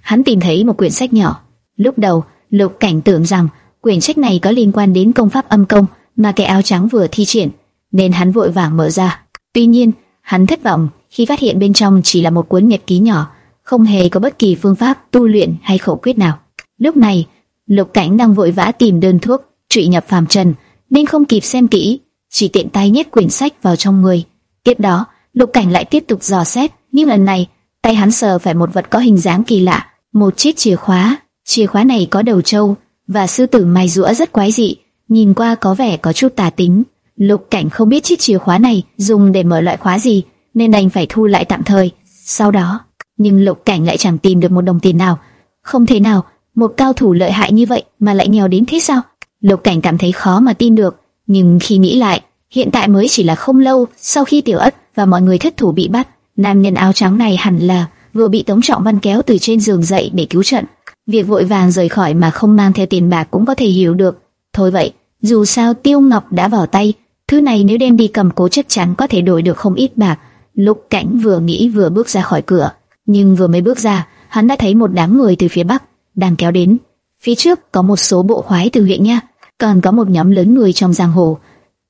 Hắn tìm thấy một quyển sách nhỏ. Lúc đầu, Lục Cảnh tưởng rằng quyển sách này có liên quan đến công pháp âm công mà kẻ áo trắng vừa thi triển, nên hắn vội vàng mở ra. Tuy nhiên, hắn thất vọng khi phát hiện bên trong chỉ là một cuốn nhật ký nhỏ, không hề có bất kỳ phương pháp tu luyện hay khẩu quyết nào. Lúc này, Lục Cảnh đang vội vã tìm đơn thuốc trị nhập phàm trần, nên không kịp xem kỹ, chỉ tiện tay nhét quyển sách vào trong người. Tiếp đó, Lục Cảnh lại tiếp tục dò xét, nhưng lần này, tay hắn sờ phải một vật có hình dáng kỳ lạ, một chiếc chìa khóa. Chìa khóa này có đầu trâu và sư tử mài rũa rất quái dị, nhìn qua có vẻ có chút tà tính. Lục Cảnh không biết chiếc chìa khóa này dùng để mở loại khóa gì, nên đành phải thu lại tạm thời. Sau đó, nhưng Lục Cảnh lại chẳng tìm được một đồng tiền nào. Không thể nào, một cao thủ lợi hại như vậy mà lại nghèo đến thế sao? Lục Cảnh cảm thấy khó mà tin được, nhưng khi nghĩ lại, hiện tại mới chỉ là không lâu sau khi Tiểu Ất và mọi người thất thủ bị bắt, nam nhân áo trắng này hẳn là vừa bị Tống Trọng Văn kéo từ trên giường dậy để cứu trận. Việc vội vàng rời khỏi mà không mang theo tiền bạc cũng có thể hiểu được. Thôi vậy, dù sao Tiêu Ngọc đã vào tay, thứ này nếu đem đi cầm cố chắc chắn có thể đổi được không ít bạc. Lục Cảnh vừa nghĩ vừa bước ra khỏi cửa, nhưng vừa mới bước ra, hắn đã thấy một đám người từ phía bắc đang kéo đến. Phía trước có một số bộ khoái từ huyện nha, còn có một nhóm lớn người trong giang hồ.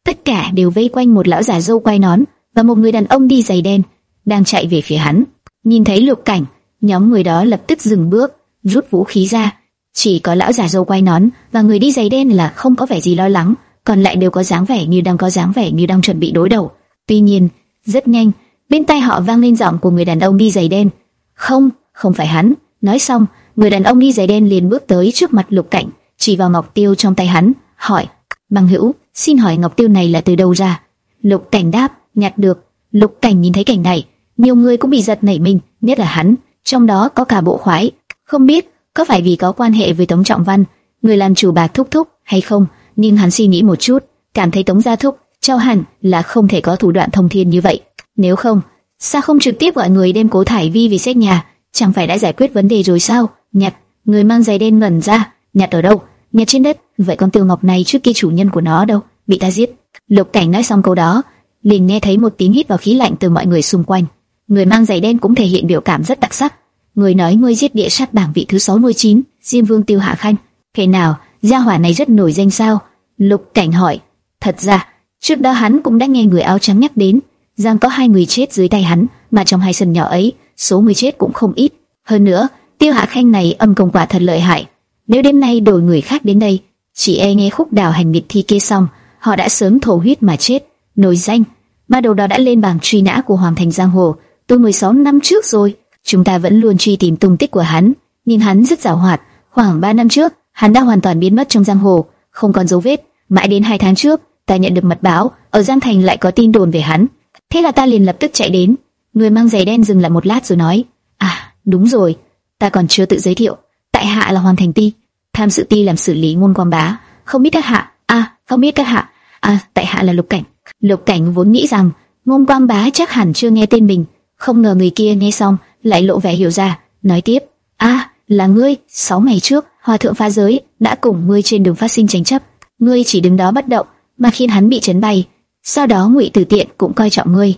Tất cả đều vây quanh một lão già dâu quay nón và một người đàn ông đi giày đen đang chạy về phía hắn. Nhìn thấy Lục Cảnh, nhóm người đó lập tức dừng bước, rút vũ khí ra. Chỉ có lão già dâu quay nón và người đi giày đen là không có vẻ gì lo lắng, còn lại đều có dáng vẻ như đang có dáng vẻ như đang chuẩn bị đối đầu. Tuy nhiên, rất nhanh, bên tai họ vang lên giọng của người đàn ông đi giày đen. "Không, không phải hắn." Nói xong, người đàn ông đi giày đen liền bước tới trước mặt Lục Cảnh, chỉ vào ngọc tiêu trong tay hắn, hỏi: "Bằng hữu, xin hỏi ngọc tiêu này là từ đâu ra?" Lục Cảnh đáp: "Nhặt được." Lục Cảnh nhìn thấy cảnh này, nhiều người cũng bị giật nảy mình, nhất là hắn, trong đó có cả bộ khoái. Không biết có phải vì có quan hệ với Tống Trọng Văn, người làm chủ bạc thúc thúc hay không, nhưng hắn suy nghĩ một chút, cảm thấy Tống gia thúc, cho hẳn là không thể có thủ đoạn thông thiên như vậy. Nếu không, sao không trực tiếp gọi người đem cố thải vi về xét nhà, chẳng phải đã giải quyết vấn đề rồi sao? Nhặt, người mang giày đen ngẩn ra, nhặt ở đâu? Nhặt trên đất. Vậy con tiêu ngọc này trước kia chủ nhân của nó đâu? Bị ta giết. Lục Cảnh nói xong câu đó, liền nghe thấy một tiếng hít vào khí lạnh từ mọi người xung quanh. Người mang giày đen cũng thể hiện biểu cảm rất đặc sắc. Người nói ngươi giết địa sát bảng vị thứ 69, Diêm Vương Tiêu Hạ Khanh. Thế nào, gia hỏa này rất nổi danh sao? Lục Cảnh hỏi. Thật ra, trước đó hắn cũng đã nghe người áo trắng nhắc đến, rằng có hai người chết dưới tay hắn, mà trong hai sân nhỏ ấy, số người chết cũng không ít. Hơn nữa, Tiêu Hạ Khanh này âm công quả thật lợi hại. Nếu đêm nay đổi người khác đến đây, chỉ e nghe khúc đào hành miệt thi kia xong, họ đã sớm thổ huyết mà chết. Nổi danh, mà đầu đó đã lên bảng truy nã của Hoàng Thành Giang Hồ từ 16 năm trước rồi. Chúng ta vẫn luôn truy tìm tung tích của hắn, nhìn hắn rất giàu hoạt. Khoảng 3 năm trước, hắn đã hoàn toàn biến mất trong giang hồ, không còn dấu vết. Mãi đến hai tháng trước, ta nhận được mật báo, ở Giang Thành lại có tin đồn về hắn. Thế là ta liền lập tức chạy đến. Người mang giày đen dừng lại một lát rồi nói: À, đúng rồi, ta còn chưa tự giới thiệu. Tại hạ là Hoàng Thành Ti, tham sự ti làm xử lý ngôn quan bá. Không biết các hạ? À, không biết các hạ. À, tại hạ là Lục Cảnh. Lục Cảnh vốn nghĩ rằng ngôn quan bá chắc hẳn chưa nghe tên mình, không ngờ người kia nghe xong lại lộ vẻ hiểu ra, nói tiếp: À, là ngươi. Sáu ngày trước, Hòa thượng phá giới đã cùng ngươi trên đường phát sinh tranh chấp, ngươi chỉ đứng đó bất động, mà khiến hắn bị chấn bay. Sau đó Ngụy Tử Tiện cũng coi trọng ngươi.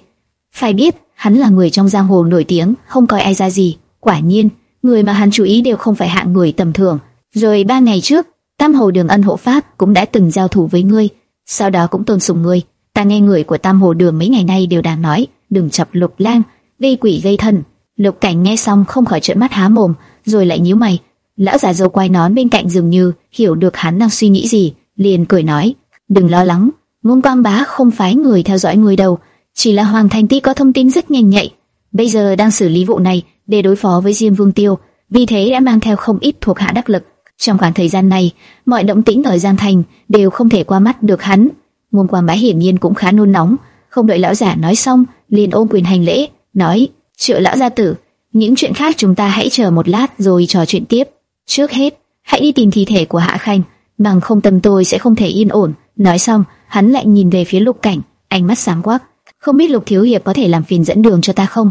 Phải biết, hắn là người trong giang hồ nổi tiếng, không coi ai ra gì. Quả nhiên, người mà hắn chú ý đều không phải hạng người tầm thường. Rồi ba ngày trước, Tam Hồ Đường Ân hộ pháp cũng đã từng giao thủ với ngươi, sau đó cũng tôn sùng ngươi. Ta nghe người của Tam Hồ Đường mấy ngày nay đều đang nói, đừng chọc Lục Lang, gây quỷ gây thần. Lục Cảnh nghe xong không khỏi trợn mắt há mồm, rồi lại nhíu mày. Lão già dâu quay nón bên cạnh dường như hiểu được hắn đang suy nghĩ gì, liền cười nói: "Đừng lo lắng, Ngôn Quang Bá không phái người theo dõi người đâu, chỉ là Hoàng Thành Ti có thông tin rất nhanh nhạy, bây giờ đang xử lý vụ này để đối phó với Diêm Vương Tiêu, vì thế đã mang theo không ít thuộc hạ đắc lực. Trong khoảng thời gian này, mọi động tĩnh ở Giang Thành đều không thể qua mắt được hắn. Ngôn Quang Bá hiển nhiên cũng khá nôn nóng, không đợi lão giả nói xong, liền ôm quyền hành lễ, nói: "Triệu lão gia tử, những chuyện khác chúng ta hãy chờ một lát rồi trò chuyện tiếp. Trước hết, hãy đi tìm thi thể của Hạ Khanh, bằng không tâm tôi sẽ không thể yên ổn." Nói xong, hắn lại nhìn về phía Lục Cảnh, ánh mắt sáng quắc. Không biết Lục thiếu hiệp có thể làm phiền dẫn đường cho ta không?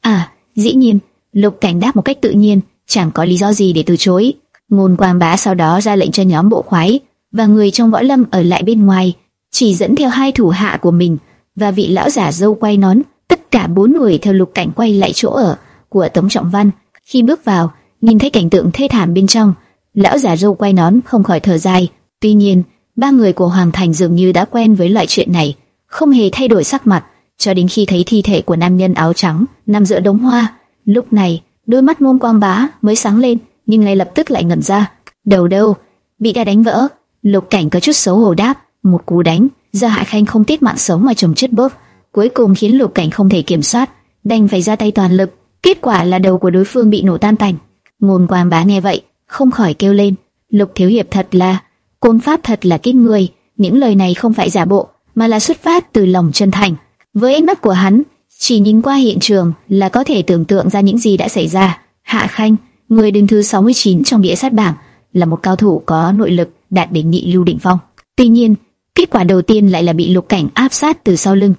À, dĩ nhiên. Lục Cảnh đáp một cách tự nhiên, chẳng có lý do gì để từ chối. Ngôn Quang Bá sau đó ra lệnh cho nhóm bộ khoái và người trong võ lâm ở lại bên ngoài, chỉ dẫn theo hai thủ hạ của mình và vị lão giả dâu quay nón. Tất cả bốn người theo Lục Cảnh quay lại chỗ ở của Tống Trọng Văn. Khi bước vào, nhìn thấy cảnh tượng thê thảm bên trong, lão giả dâu quay nón không khỏi thở dài. Tuy nhiên, ba người của Hoàng Thành dường như đã quen với loại chuyện này, không hề thay đổi sắc mặt, cho đến khi thấy thi thể của nam nhân áo trắng nằm giữa đống hoa. Lúc này, đôi mắt Ngôn Quang Bá mới sáng lên, nhưng ngay lập tức lại ngẩn ra. Đầu đâu, bị ta đánh vỡ. Lục Cảnh có chút xấu hổ đáp, một cú đánh, Gia hại Khanh không tiếc mạng sống mà chồng chết bóp, cuối cùng khiến Lục Cảnh không thể kiểm soát, đành phải ra tay toàn lực. Kết quả là đầu của đối phương bị nổ tan tành. Ngôn Quang Bá nghe vậy, không khỏi kêu lên, Lục thiếu hiệp thật là Côn pháp thật là kinh người, những lời này không phải giả bộ, mà là xuất phát từ lòng chân thành. Với ánh mắt của hắn, chỉ nhìn qua hiện trường là có thể tưởng tượng ra những gì đã xảy ra. Hạ Khanh, người đứng thứ 69 trong bĩa sát bảng, là một cao thủ có nội lực đạt đến nhị lưu đỉnh phong. Tuy nhiên, kết quả đầu tiên lại là bị Lục Cảnh áp sát từ sau lưng.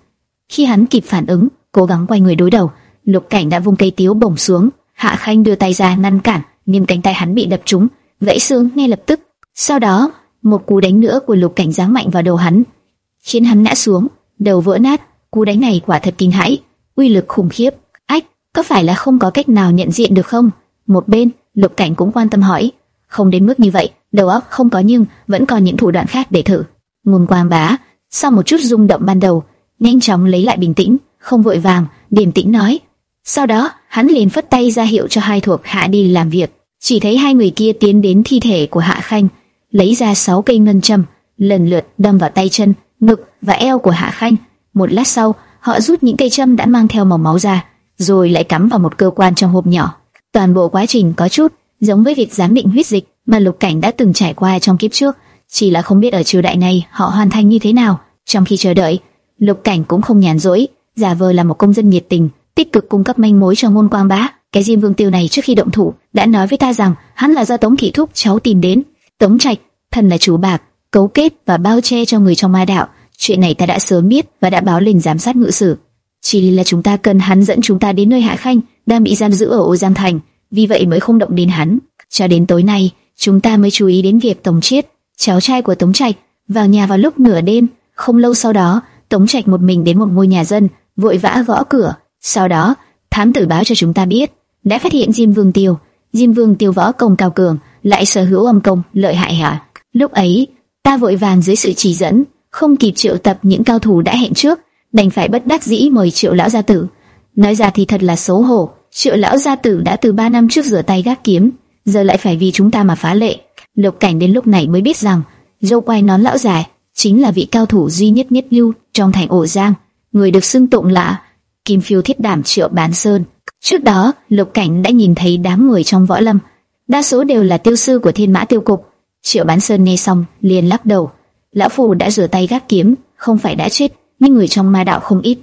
Khi hắn kịp phản ứng, cố gắng quay người đối đầu, Lục Cảnh đã vung cây tiếu bổng xuống, Hạ Khanh đưa tay ra ngăn cản, nhưng cánh tay hắn bị đập trúng, gãy xương ngay lập tức. Sau đó, một cú đánh nữa của Lục Cảnh giáng mạnh vào đầu hắn, khiến hắn ngã xuống, đầu vỡ nát. Cú đánh này quả thật kinh hãi, uy lực khủng khiếp. Ách, có phải là không có cách nào nhận diện được không? Một bên, Lục Cảnh cũng quan tâm hỏi. Không đến mức như vậy, đầu óc không có nhưng vẫn còn những thủ đoạn khác để thử. Ngôn Quang Bá, sau một chút rung động ban đầu, nhanh chóng lấy lại bình tĩnh, không vội vàng, điềm tĩnh nói. Sau đó, hắn liền phất tay ra hiệu cho hai thuộc hạ đi làm việc. Chỉ thấy hai người kia tiến đến thi thể của Hạ Khanh, lấy ra sáu cây ngân châm, lần lượt đâm vào tay chân, ngực và eo của Hạ Khanh. Một lát sau, họ rút những cây châm đã mang theo màu máu ra, rồi lại cắm vào một cơ quan trong hộp nhỏ. Toàn bộ quá trình có chút giống với việc giám định huyết dịch mà Lục Cảnh đã từng trải qua trong kiếp trước, chỉ là không biết ở triều đại này họ hoàn thành như thế nào. Trong khi chờ đợi, Lục Cảnh cũng không nhàn rỗi, giả vờ là một công dân nhiệt tình, tích cực cung cấp manh mối cho ngôn quang bá. Cái Diêm Vương Tiêu này trước khi động thủ đã nói với ta rằng hắn là do Tống Thị Thúc cháu tìm đến, Tống Trạch, thần là chủ bạc, cấu kết và bao che cho người trong ma đạo. Chuyện này ta đã sớm biết và đã báo lên giám sát ngự sử. Chỉ là chúng ta cần hắn dẫn chúng ta đến nơi Hạ Khanh đang bị giam giữ ở Ô Giang Thành, vì vậy mới không động đến hắn. Cho đến tối nay, chúng ta mới chú ý đến việc Tống Chiết, cháu trai của Tống Trạch, vào nhà vào lúc nửa đêm. Không lâu sau đó, Tống Trạch một mình đến một ngôi nhà dân, vội vã gõ cửa. Sau đó, thám tử báo cho chúng ta biết, đã phát hiện Diêm Vương Tiêu. Diêm Vương Tiêu võ công cao cường, lại sở hữu âm công lợi hại hả? Lúc ấy, ta vội vàng dưới sự chỉ dẫn, không kịp triệu tập những cao thủ đã hẹn trước, đành phải bất đắc dĩ mời triệu lão gia tử. Nói ra thì thật là xấu hổ. Triệu lão gia tử đã từ ba năm trước rửa tay gác kiếm, giờ lại phải vì chúng ta mà phá lệ. Lục Cảnh đến lúc này mới biết rằng, dâu quai nón lão già chính là vị cao thủ duy nhất nhất lưu trong thành ổ giang, người được xưng tụng là Kim Phiêu Thiết Đảm Triệu Bán Sơn. Trước đó, Lục Cảnh đã nhìn thấy đám người trong võ lâm, đa số đều là tiêu sư của Thiên Mã Tiêu Cục. Triệu Bán Sơn nghe xong, liền lắc đầu. Lão phù đã rửa tay gác kiếm, không phải đã chết, nhưng người trong ma đạo không ít,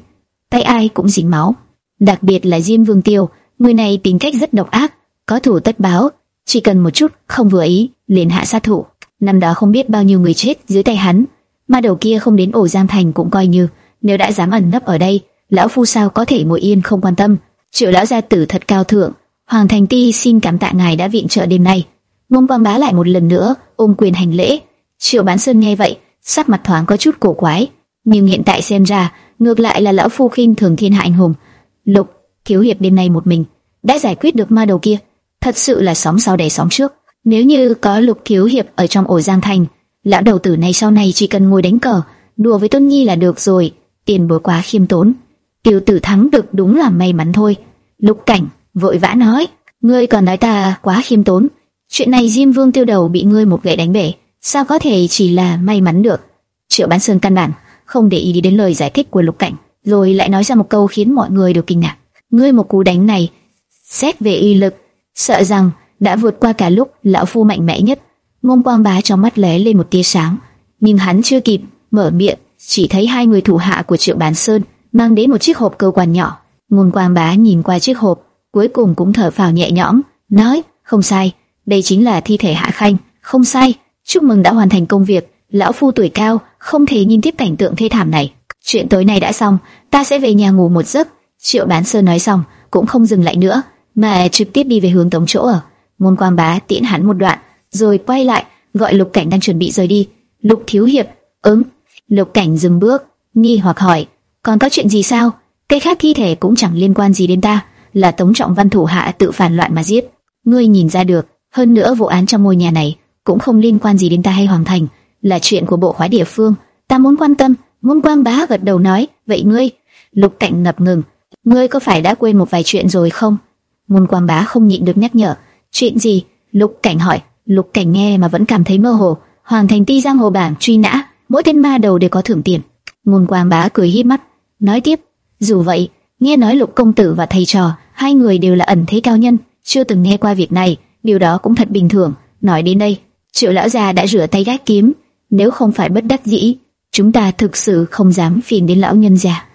tay ai cũng dính máu. Đặc biệt là Diêm Vương Tiêu, người này tính cách rất độc ác, có thủ tất báo, chỉ cần một chút không vừa ý, liền hạ sát thủ. Năm đó không biết bao nhiêu người chết dưới tay hắn, mà đầu kia không đến ổ giam thành cũng coi như, nếu đã dám ẩn nấp ở đây, lão phu sao có thể ngồi yên không quan tâm. Triệu lão gia tử thật cao thượng, Hoàng Thành Ti xin cảm tạ ngài đã viện trợ đêm nay. Mông Quang Bá lại một lần nữa ôm quyền hành lễ. Triệu Bán Sơn nghe vậy, sắc mặt thoáng có chút cổ quái, nhưng hiện tại xem ra, ngược lại là lão phu khinh thường thiên hạ anh hùng. Lục, thiếu hiệp đêm nay một mình đã giải quyết được ma đầu kia, thật sự là sóng sau đè sóng trước. Nếu như có Lục thiếu hiệp ở trong ổ Giang Thành, lão đầu tử này sau này chỉ cần ngồi đánh cờ, đùa với Tôn Nhi là được rồi. Tiền bối quá khiêm tốn, tiểu tử thắng được đúng là may mắn thôi. Lục Cảnh vội vã nói, ngươi còn nói ta quá khiêm tốn. Chuyện này Diêm Vương tiêu đầu bị ngươi một gậy đánh bể, sao có thể chỉ là may mắn được? Triệu Bán Sơn căn bản không để ý đến lời giải thích của Lục Cảnh, rồi lại nói ra một câu khiến mọi người đều kinh ngạc. Ngươi một cú đánh này, xét về y lực, sợ rằng đã vượt qua cả lúc lão phu mạnh mẽ nhất. Ngôn Quang Bá trong mắt lóe lên một tia sáng, nhưng hắn chưa kịp mở miệng, chỉ thấy hai người thủ hạ của Triệu Bán Sơn mang đến một chiếc hộp cơ quan nhỏ. Ngôn Quang Bá nhìn qua chiếc hộp, cuối cùng cũng thở phào nhẹ nhõm, nói: "Không sai, đây chính là thi thể Hạ Khanh, không sai, chúc mừng đã hoàn thành công việc." Lão phu tuổi cao, không thể nhìn tiếp cảnh tượng thê thảm này. Chuyện tối nay đã xong, ta sẽ về nhà ngủ một giấc. Triệu Bán Sơn nói xong, cũng không dừng lại nữa, mà trực tiếp đi về hướng tống chỗ ở. Môn Quang Bá tiễn hắn một đoạn, rồi quay lại, gọi Lục Cảnh đang chuẩn bị rời đi. Lục thiếu hiệp, ứng. Lục Cảnh dừng bước, nghi hoặc hỏi, còn có chuyện gì sao? Cái khác thi thể cũng chẳng liên quan gì đến ta, là Tống Trọng Văn thủ hạ tự phản loạn mà giết. Ngươi nhìn ra được, hơn nữa vụ án trong ngôi nhà này cũng không liên quan gì đến ta hay Hoàng Thành là chuyện của bộ khoái địa phương, ta muốn quan tâm. ngôn Quang Bá gật đầu nói, vậy ngươi? Lục Cảnh ngập ngừng, ngươi có phải đã quên một vài chuyện rồi không? Môn Quang Bá không nhịn được nhắc nhở, chuyện gì? Lục Cảnh hỏi. Lục Cảnh nghe mà vẫn cảm thấy mơ hồ. Hoàng Thành Ti giang hồ bảng truy nã, mỗi tên ma đầu đều có thưởng tiền. Môn Quang Bá cười híp mắt, nói tiếp, dù vậy, nghe nói Lục công tử và thầy trò, hai người đều là ẩn thế cao nhân, chưa từng nghe qua việc này, điều đó cũng thật bình thường. Nói đến đây, Triệu lão già đã rửa tay gác kiếm, nếu không phải bất đắc dĩ, chúng ta thực sự không dám phiền đến lão nhân già.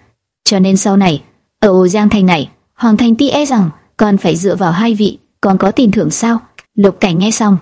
Cho nên sau này, ở Ổ Giang Thành này, Hoàng Thành ti e rằng còn phải dựa vào hai vị, còn có tiền thưởng sao? Lục Cảnh nghe xong,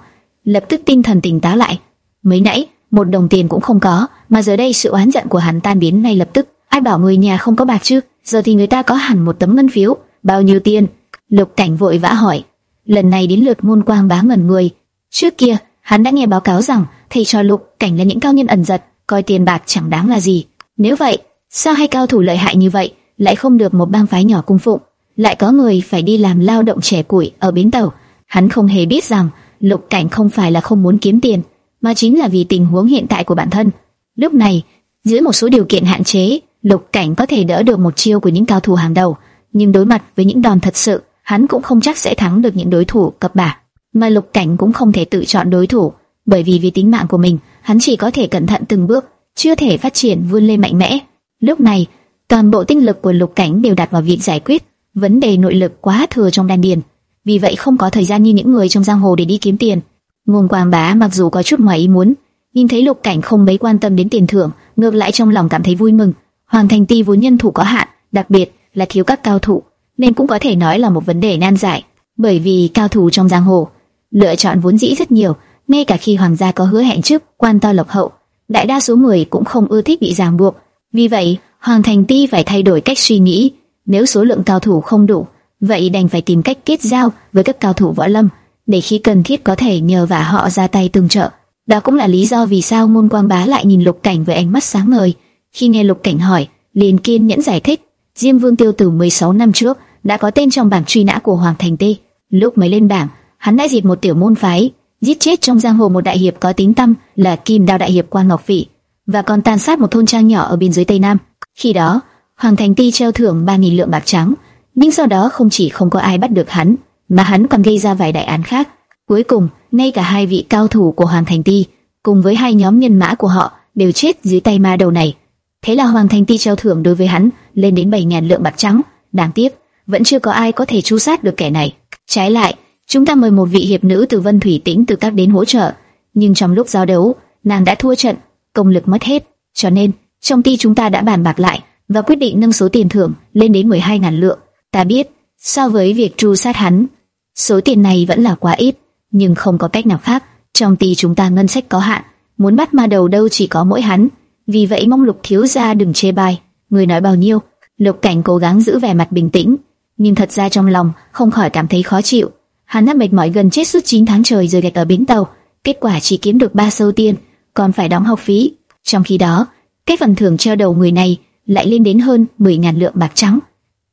lập tức tinh thần tỉnh táo lại. Mới nãy, một đồng tiền cũng không có, mà giờ đây sự oán giận của hắn tan biến ngay lập tức. Ai bảo người nhà không có bạc chứ? Giờ thì người ta có hẳn một tấm ngân phiếu, bao nhiêu tiền? Lục Cảnh vội vã hỏi. Lần này đến lượt môn quang bá ngẩn người. Trước kia, hắn đã nghe báo cáo rằng thầy trò Lục Cảnh là những cao nhân ẩn giật, coi tiền bạc chẳng đáng là gì. Nếu vậy, sao hai cao thủ lợi hại như vậy lại không được một bang phái nhỏ cung phụng, lại có người phải đi làm lao động trẻ củi ở bến tàu? Hắn không hề biết rằng Lục Cảnh không phải là không muốn kiếm tiền, mà chính là vì tình huống hiện tại của bản thân. Lúc này, dưới một số điều kiện hạn chế, Lục Cảnh có thể đỡ được một chiêu của những cao thủ hàng đầu, nhưng đối mặt với những đòn thật sự, hắn cũng không chắc sẽ thắng được những đối thủ cập bả. Mà Lục Cảnh cũng không thể tự chọn đối thủ, bởi vì vì tính mạng của mình, hắn chỉ có thể cẩn thận từng bước, chưa thể phát triển vươn lên mạnh mẽ. Lúc này, toàn bộ tinh lực của Lục Cảnh đều đặt vào việc giải quyết vấn đề nội lực quá thừa trong đan điền, vì vậy không có thời gian như những người trong giang hồ để đi kiếm tiền. Ngôn Quang Bá mặc dù có chút ngoài ý muốn, nhìn thấy Lục Cảnh không mấy quan tâm đến tiền thưởng, ngược lại trong lòng cảm thấy vui mừng. Hoàng Thành Ti vốn nhân thủ có hạn, đặc biệt là thiếu các cao thủ, nên cũng có thể nói là một vấn đề nan giải. Bởi vì cao thủ trong giang hồ lựa chọn vốn dĩ rất nhiều, ngay cả khi hoàng gia có hứa hẹn trước quan to lộc hậu, đại đa số người cũng không ưa thích bị ràng buộc. Vì vậy, Hoàng Thành Ti phải thay đổi cách suy nghĩ. Nếu số lượng cao thủ không đủ, vậy đành phải tìm cách kết giao với các cao thủ võ lâm, để khi cần thiết có thể nhờ vả họ ra tay tương trợ. Đó cũng là lý do vì sao Môn Quang Bá lại nhìn Lục Cảnh với ánh mắt sáng ngời. Khi nghe Lục Cảnh hỏi, liền kiên nhẫn giải thích, Diêm Vương Tiêu từ 16 năm trước đã có tên trong bảng truy nã của Hoàng Thành Ti. Lúc mới lên bảng, hắn đã diệt một tiểu môn phái, giết chết trong giang hồ một đại hiệp có tính tâm là Kim Đao đại hiệp Quan Ngọc Phỉ, và còn tàn sát một thôn trang nhỏ ở biên giới Tây Nam. Khi đó, Hoàng Thành Ti treo thưởng 3.000 lượng bạc trắng, nhưng sau đó không chỉ không có ai bắt được hắn, mà hắn còn gây ra vài đại án khác. Cuối cùng, ngay cả hai vị cao thủ của Hoàng Thành Ti, cùng với hai nhóm nhân mã của họ đều chết dưới tay ma đầu này. Thế là Hoàng Thành Ti treo thưởng đối với hắn lên đến 7.000 lượng bạc trắng. Đáng tiếc, vẫn chưa có ai có thể tru sát được kẻ này. Trái lại, chúng ta mời một vị hiệp nữ từ Vân Thủy Tĩnh từ các đến hỗ trợ, nhưng trong lúc giao đấu, nàng đã thua trận, công lực mất hết, cho nên trong ty chúng ta đã bàn bạc lại và quyết định nâng số tiền thưởng lên đến 12.000 lượng. Ta biết, so với việc tru sát hắn, số tiền này vẫn là quá ít, nhưng không có cách nào khác. Trong ty chúng ta ngân sách có hạn, muốn bắt ma đầu đâu chỉ có mỗi hắn. Vì vậy mong Lục thiếu gia đừng chê bai. Người nói bao nhiêu? Lục Cảnh cố gắng giữ vẻ mặt bình tĩnh, nhưng thật ra trong lòng không khỏi cảm thấy khó chịu. Hắn đã mệt mỏi gần chết suốt 9 tháng trời rồi gạch ở bến tàu, kết quả chỉ kiếm được ba sâu tiền, còn phải đóng học phí. Trong khi đó, cái phần thưởng treo đầu người này lại lên đến hơn 10.000 lượng bạc trắng.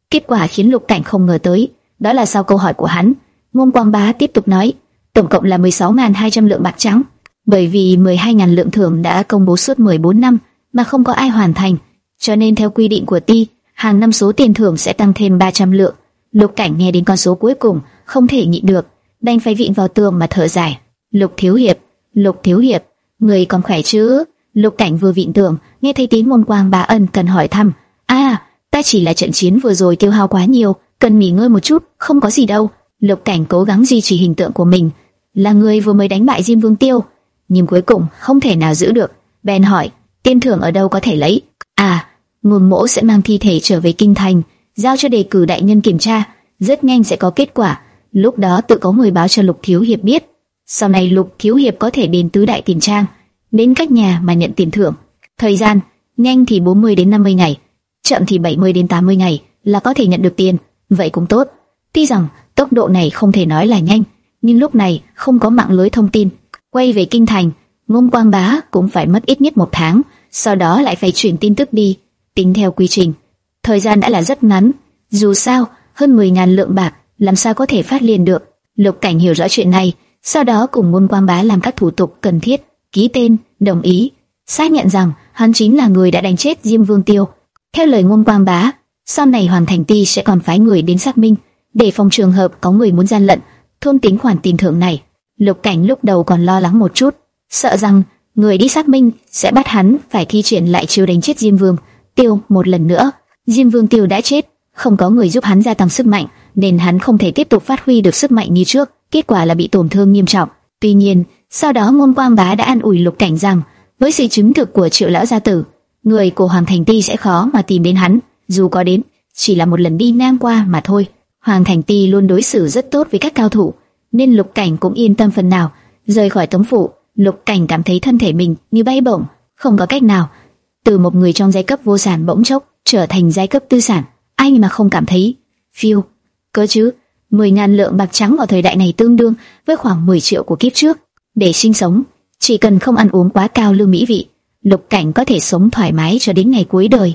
Kết quả khiến Lục Cảnh không ngờ tới, đó là sau câu hỏi của hắn, Ngôn Quang Bá tiếp tục nói, tổng cộng là 16.200 lượng bạc trắng, bởi vì 12.000 lượng thưởng đã công bố suốt 14 năm mà không có ai hoàn thành, cho nên theo quy định của Ti, hàng năm số tiền thưởng sẽ tăng thêm 300 lượng. Lục Cảnh nghe đến con số cuối cùng, không thể nhịn được, đành phải vịn vào tường mà thở dài. Lục Thiếu Hiệp, Lục Thiếu Hiệp, người còn khỏe chứ? Lục Cảnh vừa vịn tường, nghe thấy tiếng môn quang bà ân cần hỏi thăm. À, ta chỉ là trận chiến vừa rồi tiêu hao quá nhiều, cần nghỉ ngơi một chút, không có gì đâu. Lục Cảnh cố gắng duy trì hình tượng của mình, là người vừa mới đánh bại Diêm Vương Tiêu, nhưng cuối cùng không thể nào giữ được. Ben hỏi, tiền thưởng ở đâu có thể lấy? À, nguồn mỗ sẽ mang thi thể trở về kinh thành, giao cho đề cử đại nhân kiểm tra, rất nhanh sẽ có kết quả. Lúc đó tự có người báo cho Lục Thiếu Hiệp biết. Sau này Lục Thiếu Hiệp có thể đến tứ đại tiền trang, đến cách nhà mà nhận tiền thưởng. Thời gian, nhanh thì 40 đến 50 ngày, chậm thì 70 đến 80 ngày là có thể nhận được tiền, vậy cũng tốt. Tuy rằng tốc độ này không thể nói là nhanh, nhưng lúc này không có mạng lưới thông tin. Quay về kinh thành, Ngôn Quang Bá cũng phải mất ít nhất một tháng, sau đó lại phải chuyển tin tức đi, tính theo quy trình. Thời gian đã là rất ngắn, dù sao, hơn 10.000 lượng bạc, làm sao có thể phát liền được. Lục Cảnh hiểu rõ chuyện này, sau đó cùng Ngôn Quang Bá làm các thủ tục cần thiết, ký tên, đồng ý, xác nhận rằng hắn chính là người đã đánh chết Diêm Vương Tiêu. Theo lời Ngôn Quang Bá, sau này hoàng thành ti sẽ còn phái người đến xác minh, để phòng trường hợp có người muốn gian lận, thôn tính khoản tiền thưởng này. Lục Cảnh lúc đầu còn lo lắng một chút, sợ rằng người đi xác minh sẽ bắt hắn phải thi triển lại chiêu đánh chết Diêm Vương Tiêu một lần nữa. Diêm Vương Tiêu đã chết, không có người giúp hắn gia tăng sức mạnh, nên hắn không thể tiếp tục phát huy được sức mạnh như trước, kết quả là bị tổn thương nghiêm trọng. Tuy nhiên, sau đó Ngôn Quang Bá đã an ủi Lục Cảnh rằng, với sự chứng thực của Triệu lão gia tử, người của Hoàng Thành Ti sẽ khó mà tìm đến hắn, dù có đến, chỉ là một lần đi ngang qua mà thôi. Hoàng Thành Ti luôn đối xử rất tốt với các cao thủ, nên Lục Cảnh cũng yên tâm phần nào. Rời khỏi tống phủ, Lục Cảnh cảm thấy thân thể mình như bay bổng, không có cách nào. Từ một người trong giai cấp vô sản bỗng chốc trở thành giai cấp tư sản, ai mà không cảm thấy phiêu. Cơ chứ, 10.000 lượng bạc trắng ở thời đại này tương đương với khoảng 10 triệu của kiếp trước. Để sinh sống, chỉ cần không ăn uống quá cao lương mỹ vị, Lục Cảnh có thể sống thoải mái cho đến ngày cuối đời.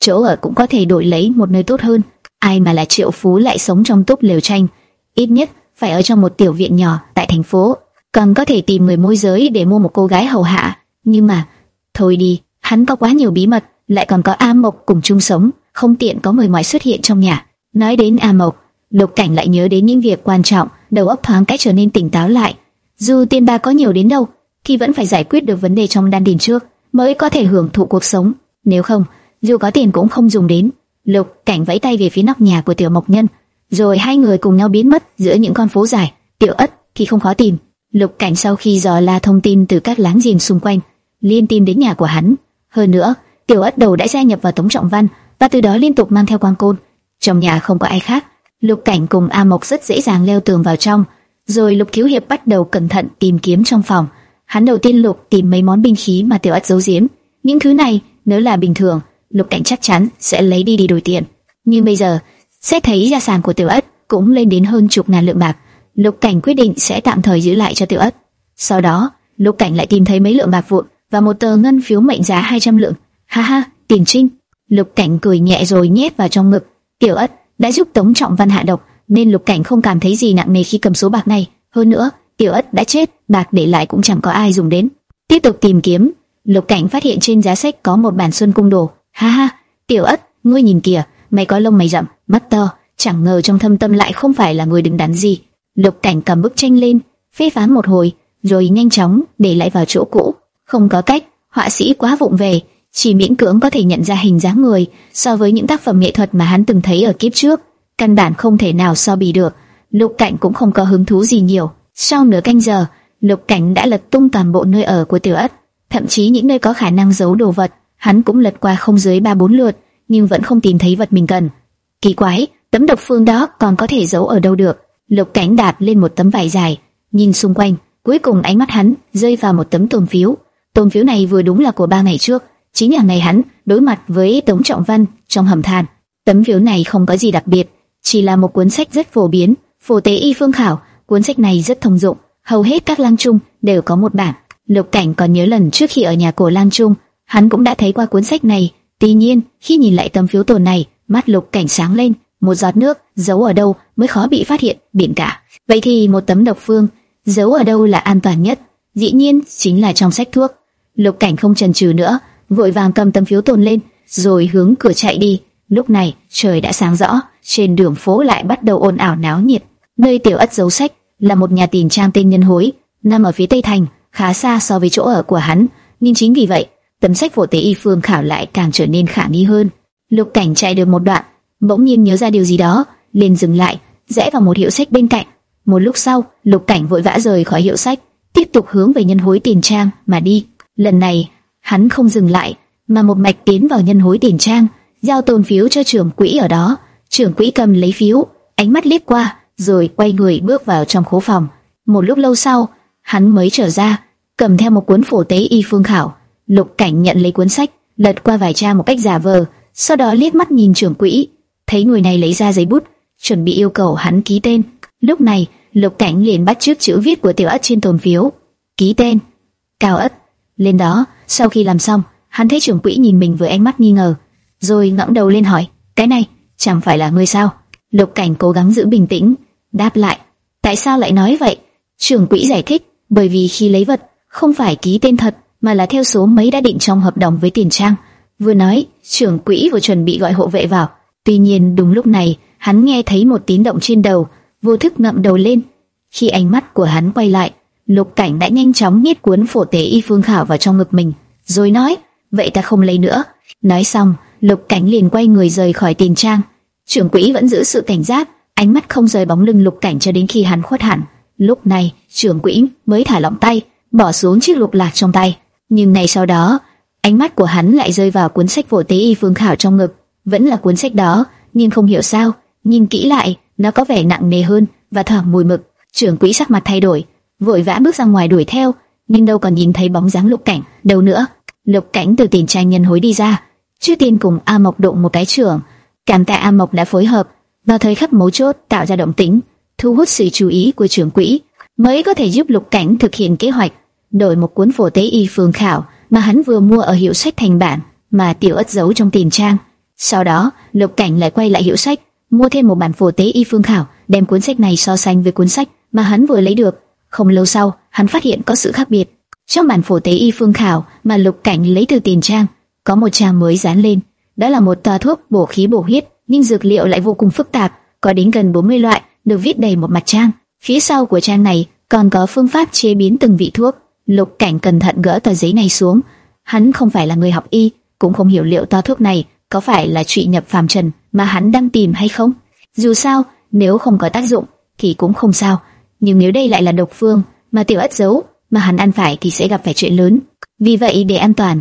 Chỗ ở cũng có thể đổi lấy một nơi tốt hơn. Ai mà là triệu phú lại sống trong túp lều tranh, ít nhất phải ở trong một tiểu viện nhỏ tại thành phố, còn có thể tìm người môi giới để mua một cô gái hầu hạ. Nhưng mà, thôi đi, hắn có quá nhiều bí mật, lại còn có A Mộc cùng chung sống, không tiện có người ngoài xuất hiện trong nhà. Nói đến A Mộc, Lục Cảnh lại nhớ đến những việc quan trọng, đầu óc thoáng cách trở nên tỉnh táo lại. Dù tiền bạc có nhiều đến đâu, thì vẫn phải giải quyết được vấn đề trong đan điền trước, mới có thể hưởng thụ cuộc sống. Nếu không, dù có tiền cũng không dùng đến. Lục Cảnh vẫy tay về phía nóc nhà của Tiểu Mộc Nhân, rồi hai người cùng nhau biến mất giữa những con phố dài. Tiểu Ất thì không khó tìm. Lục Cảnh sau khi dò la thông tin từ các láng giềng xung quanh, liên tìm đến nhà của hắn. Hơn nữa, Tiểu Ất đầu đã gia nhập vào Tống Trọng Văn và từ đó liên tục mang theo quang côn. Trong nhà không có ai khác, Lục Cảnh cùng A Mộc rất dễ dàng leo tường vào trong. Rồi Lục Thiếu Hiệp bắt đầu cẩn thận tìm kiếm trong phòng. Hắn đầu tiên lục tìm mấy món binh khí mà Tiểu Ất giấu giếm. Những thứ này nếu là bình thường, Lục Cảnh chắc chắn sẽ lấy đi đi đổi tiền. Nhưng bây giờ, xét thấy gia sản của Tiểu Ất cũng lên đến hơn chục ngàn lượng bạc, Lục Cảnh quyết định sẽ tạm thời giữ lại cho Tiểu Ất. Sau đó, Lục Cảnh lại tìm thấy mấy lượng bạc vụn và một tờ ngân phiếu mệnh giá 200 lượng. Ha ha, tiền trinh. Lục Cảnh cười nhẹ rồi nhét vào trong ngực. Tiểu Ất đã giúp Tống Trọng Văn hạ độc, nên Lục Cảnh không cảm thấy gì nặng nề khi cầm số bạc này. Hơn nữa, Tiểu Ất đã chết, bạc để lại cũng chẳng có ai dùng đến. Tiếp tục tìm kiếm, Lục Cảnh phát hiện trên giá sách có một bản xuân cung đồ. Ha ha, Tiểu Ất, ngươi nhìn kìa, mày có lông mày rậm, mắt to, chẳng ngờ trong thâm tâm lại không phải là người đứng đắn gì. Lục Cảnh cầm bức tranh lên, phê phán một hồi, rồi nhanh chóng để lại vào chỗ cũ. Không có cách, họa sĩ quá vụng về, chỉ miễn cưỡng có thể nhận ra hình dáng người so với những tác phẩm nghệ thuật mà hắn từng thấy ở kiếp trước, căn bản không thể nào so bì được. Lục Cảnh cũng không có hứng thú gì nhiều. Sau nửa canh giờ, Lục Cảnh đã lật tung toàn bộ nơi ở của Tiểu Ất, thậm chí những nơi có khả năng giấu đồ vật, hắn cũng lật qua không dưới ba bốn lượt, nhưng vẫn không tìm thấy vật mình cần. Kỳ quái, tấm độc phương đó còn có thể giấu ở đâu được? Lục Cảnh đạp lên một tấm vải dài, nhìn xung quanh, cuối cùng ánh mắt hắn rơi vào một tấm tôn phiếu. tôn phiếu này vừa đúng là của ba ngày trước, chính là ngày hắn đối mặt với Tống Trọng Văn trong hầm than. Tấm phiếu này không có gì đặc biệt, chỉ là một cuốn sách rất phổ biến, phổ tế y phương khảo. Cuốn sách này rất thông dụng, hầu hết các lang trung đều có một bản. Lục Cảnh còn nhớ lần trước khi ở nhà cổ lang trung, hắn cũng đã thấy qua cuốn sách này. Tuy nhiên, khi nhìn lại tấm phiếu tồn này, mắt Lục Cảnh sáng lên, một giọt nước giấu ở đâu mới khó bị phát hiện, biển cả. Vậy thì một tấm độc phương giấu ở đâu là an toàn nhất? Dĩ nhiên chính là trong sách thuốc. Lục Cảnh không chần chừ nữa, vội vàng cầm tấm phiếu tồn lên, rồi hướng cửa chạy đi. Lúc này trời đã sáng rõ, trên đường phố lại bắt đầu ồn ào náo nhiệt. Nơi tiểu ất giấu sách là một nhà tiền trang tên Nhân Hối, nằm ở phía tây thành, khá xa so với chỗ ở của hắn. Nhưng chính vì vậy, tấm sách phổ tế y phương khảo lại càng trở nên khả nghi hơn. Lục Cảnh chạy được một đoạn, bỗng nhiên nhớ ra điều gì đó, liền dừng lại, rẽ vào một hiệu sách bên cạnh. Một lúc sau, Lục Cảnh vội vã rời khỏi hiệu sách, tiếp tục hướng về Nhân Hối tiền trang mà đi. Lần này, hắn không dừng lại, mà một mạch tiến vào Nhân Hối tiền trang, giao tồn phiếu cho trưởng quỹ ở đó. Trưởng quỹ cầm lấy phiếu, ánh mắt liếc qua, rồi quay người bước vào trong khố phòng. Một lúc lâu sau, hắn mới trở ra, cầm theo một cuốn phổ tế y phương khảo. Lục Cảnh nhận lấy cuốn sách, lật qua vài trang một cách giả vờ, sau đó liếc mắt nhìn trưởng quỹ, thấy người này lấy ra giấy bút, chuẩn bị yêu cầu hắn ký tên. Lúc này, Lục Cảnh liền bắt trước chữ viết của Tiểu Ất trên tồn phiếu, ký tên, Cao Ất. Lên đó, sau khi làm xong, hắn thấy trưởng quỹ nhìn mình với ánh mắt nghi ngờ, rồi ngẩng đầu lên hỏi, cái này chẳng phải là ngươi sao? Lục Cảnh cố gắng giữ bình tĩnh, đáp lại, tại sao lại nói vậy? Trưởng quỹ giải thích, bởi vì khi lấy vật, không phải ký tên thật, mà là theo số mấy đã định trong hợp đồng với tiền trang. Vừa nói, trưởng quỹ vừa chuẩn bị gọi hộ vệ vào. Tuy nhiên đúng lúc này, hắn nghe thấy một tín động trên đầu, vô thức ngậm đầu lên. Khi ánh mắt của hắn quay lại, Lục Cảnh đã nhanh chóng nhét cuốn phổ tế y phương khảo vào trong ngực mình, rồi nói, vậy ta không lấy nữa. Nói xong, Lục Cảnh liền quay người rời khỏi tiền trang. Trưởng quỹ vẫn giữ sự cảnh giác, ánh mắt không rời bóng lưng Lục Cảnh cho đến khi hắn khuất hẳn. Lúc này, trưởng quỹ mới thả lỏng tay, bỏ xuống chiếc lục lạc trong tay. Nhưng ngay sau đó, ánh mắt của hắn lại rơi vào cuốn sách phổ tế y phương khảo trong ngực. Vẫn là cuốn sách đó, nhưng không hiểu sao, nhìn kỹ lại, nó có vẻ nặng nề hơn và thoảng mùi mực. Trưởng quỹ sắc mặt thay đổi, vội vã bước ra ngoài đuổi theo, nhưng đâu còn nhìn thấy bóng dáng Lục Cảnh đâu nữa. Lục Cảnh từ tiền trang nhân hối đi ra, trước tiên cùng A Mộc đụng một cái trưởng, cảm tạ A Mộc đã phối hợp vào thời khắc mấu chốt tạo ra động tĩnh, thu hút sự chú ý của trưởng quỹ, mới có thể giúp Lục Cảnh thực hiện kế hoạch đổi một cuốn phổ tế y phương khảo mà hắn vừa mua ở hiệu sách thành bản mà tiểu ất giấu trong tiền trang. Sau đó, Lục Cảnh lại quay lại hiệu sách, mua thêm một bản phổ tế y phương khảo, đem cuốn sách này so sánh với cuốn sách mà hắn vừa lấy được. Không lâu sau, hắn phát hiện có sự khác biệt. Trong bản phổ tế y phương khảo mà Lục Cảnh lấy từ tiền trang, có một trang mới dán lên, đó là một tòa thuốc bổ khí bổ huyết, nhưng dược liệu lại vô cùng phức tạp, có đến gần 40 loại, được viết đầy một mặt trang. Phía sau của trang này còn có phương pháp chế biến từng vị thuốc. Lục Cảnh cẩn thận gỡ tờ giấy này xuống. Hắn không phải là người học y, cũng không hiểu liệu toa thuốc này có phải là trụy nhập phàm trần mà hắn đang tìm hay không. Dù sao, nếu không có tác dụng thì cũng không sao, nhưng nếu đây lại là độc phương mà tiểu ất giấu mà hắn ăn phải thì sẽ gặp phải chuyện lớn. Vì vậy để an toàn,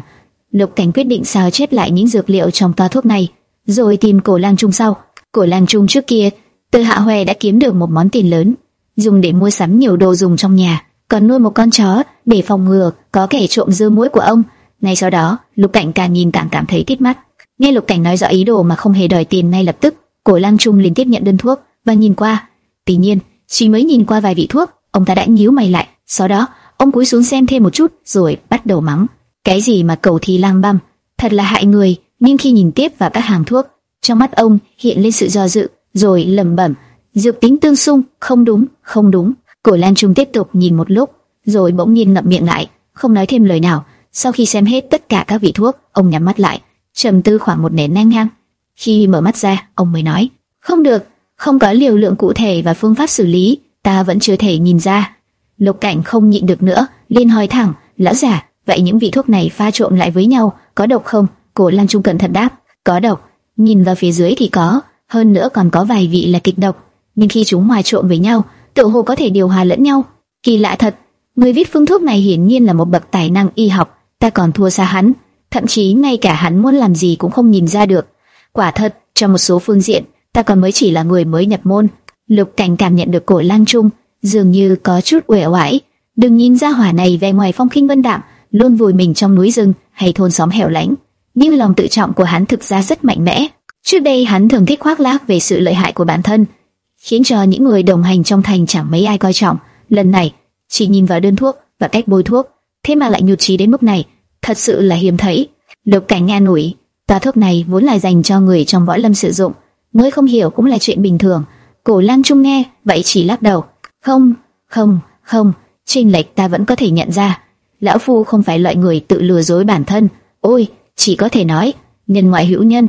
Lục Cảnh quyết định sao chép lại những dược liệu trong toa thuốc này, rồi tìm Cổ Lang Trung sau. Cổ Lang Trung trước kia, từ Hạ Hoè đã kiếm được một món tiền lớn, dùng để mua sắm nhiều đồ dùng trong nhà, còn nuôi một con chó để phòng ngừa có kẻ trộm dưa muối của ông. Ngay sau đó, Lục Cảnh càng nhìn càng cảm thấy thích mắt. Nghe Lục Cảnh nói rõ ý đồ mà không hề đòi tiền ngay lập tức, Cổ Lang Trung liền tiếp nhận đơn thuốc và nhìn qua. Tuy nhiên, chỉ mới nhìn qua vài vị thuốc, ông ta đã nhíu mày lại. Sau đó, ông cúi xuống xem thêm một chút, rồi bắt đầu mắng. Cái gì mà cầu thi lang băm, thật là hại người. Nhưng khi nhìn tiếp vào các hàng thuốc, trong mắt ông hiện lên sự do dự, rồi lẩm bẩm: dược tính tương xung, không đúng, không đúng. Cổ Lan Trung tiếp tục nhìn một lúc, rồi bỗng nhiên ngậm miệng lại, không nói thêm lời nào. Sau khi xem hết tất cả các vị thuốc, ông nhắm mắt lại, trầm tư khoảng một nén nhang nhang. Khi mở mắt ra, ông mới nói: không được, không có liều lượng cụ thể và phương pháp xử lý, ta vẫn chưa thể nhìn ra. Lục Cảnh không nhịn được nữa, liền hỏi thẳng, lão giả, vậy những vị thuốc này pha trộn lại với nhau, có độc không? Cổ Lan Trung cẩn thận đáp, có độc. Nhìn vào phía dưới thì có, hơn nữa còn có vài vị là kịch độc, nhưng khi chúng hòa trộn với nhau, tự hồ có thể điều hòa lẫn nhau. Kỳ lạ thật, người viết phương thuốc này hiển nhiên là một bậc tài năng y học, ta còn thua xa hắn, thậm chí ngay cả hắn muốn làm gì cũng không nhìn ra được. Quả thật, trong một số phương diện, ta còn mới chỉ là người mới nhập môn. Lục Cảnh cảm nhận được cổ Lang Trung dường như có chút uể oải. Đừng nhìn ra hỏa này vẻ ngoài phong khinh vân đạm, luôn vùi mình trong núi rừng hay thôn xóm hẻo lánh, nhưng lòng tự trọng của hắn thực ra rất mạnh mẽ. Trước đây hắn thường thích khoác lác về sự lợi hại của bản thân, khiến cho những người đồng hành trong thành chẳng mấy ai coi trọng. Lần này, chỉ nhìn vào đơn thuốc và cách bôi thuốc, thế mà lại nhụt chí đến mức này, thật sự là hiếm thấy. Lục Cảnh nghe nổi, tòa thuốc này vốn là dành cho người trong võ lâm sử dụng, ngươi không hiểu cũng là chuyện bình thường. Cổ Lang Trung nghe, vậy chỉ lắc đầu. Không, không, không, chênh lệch ta vẫn có thể nhận ra. Lão phu không phải loại người tự lừa dối bản thân. Ôi, chỉ có thể nói, nhân ngoại hữu nhân.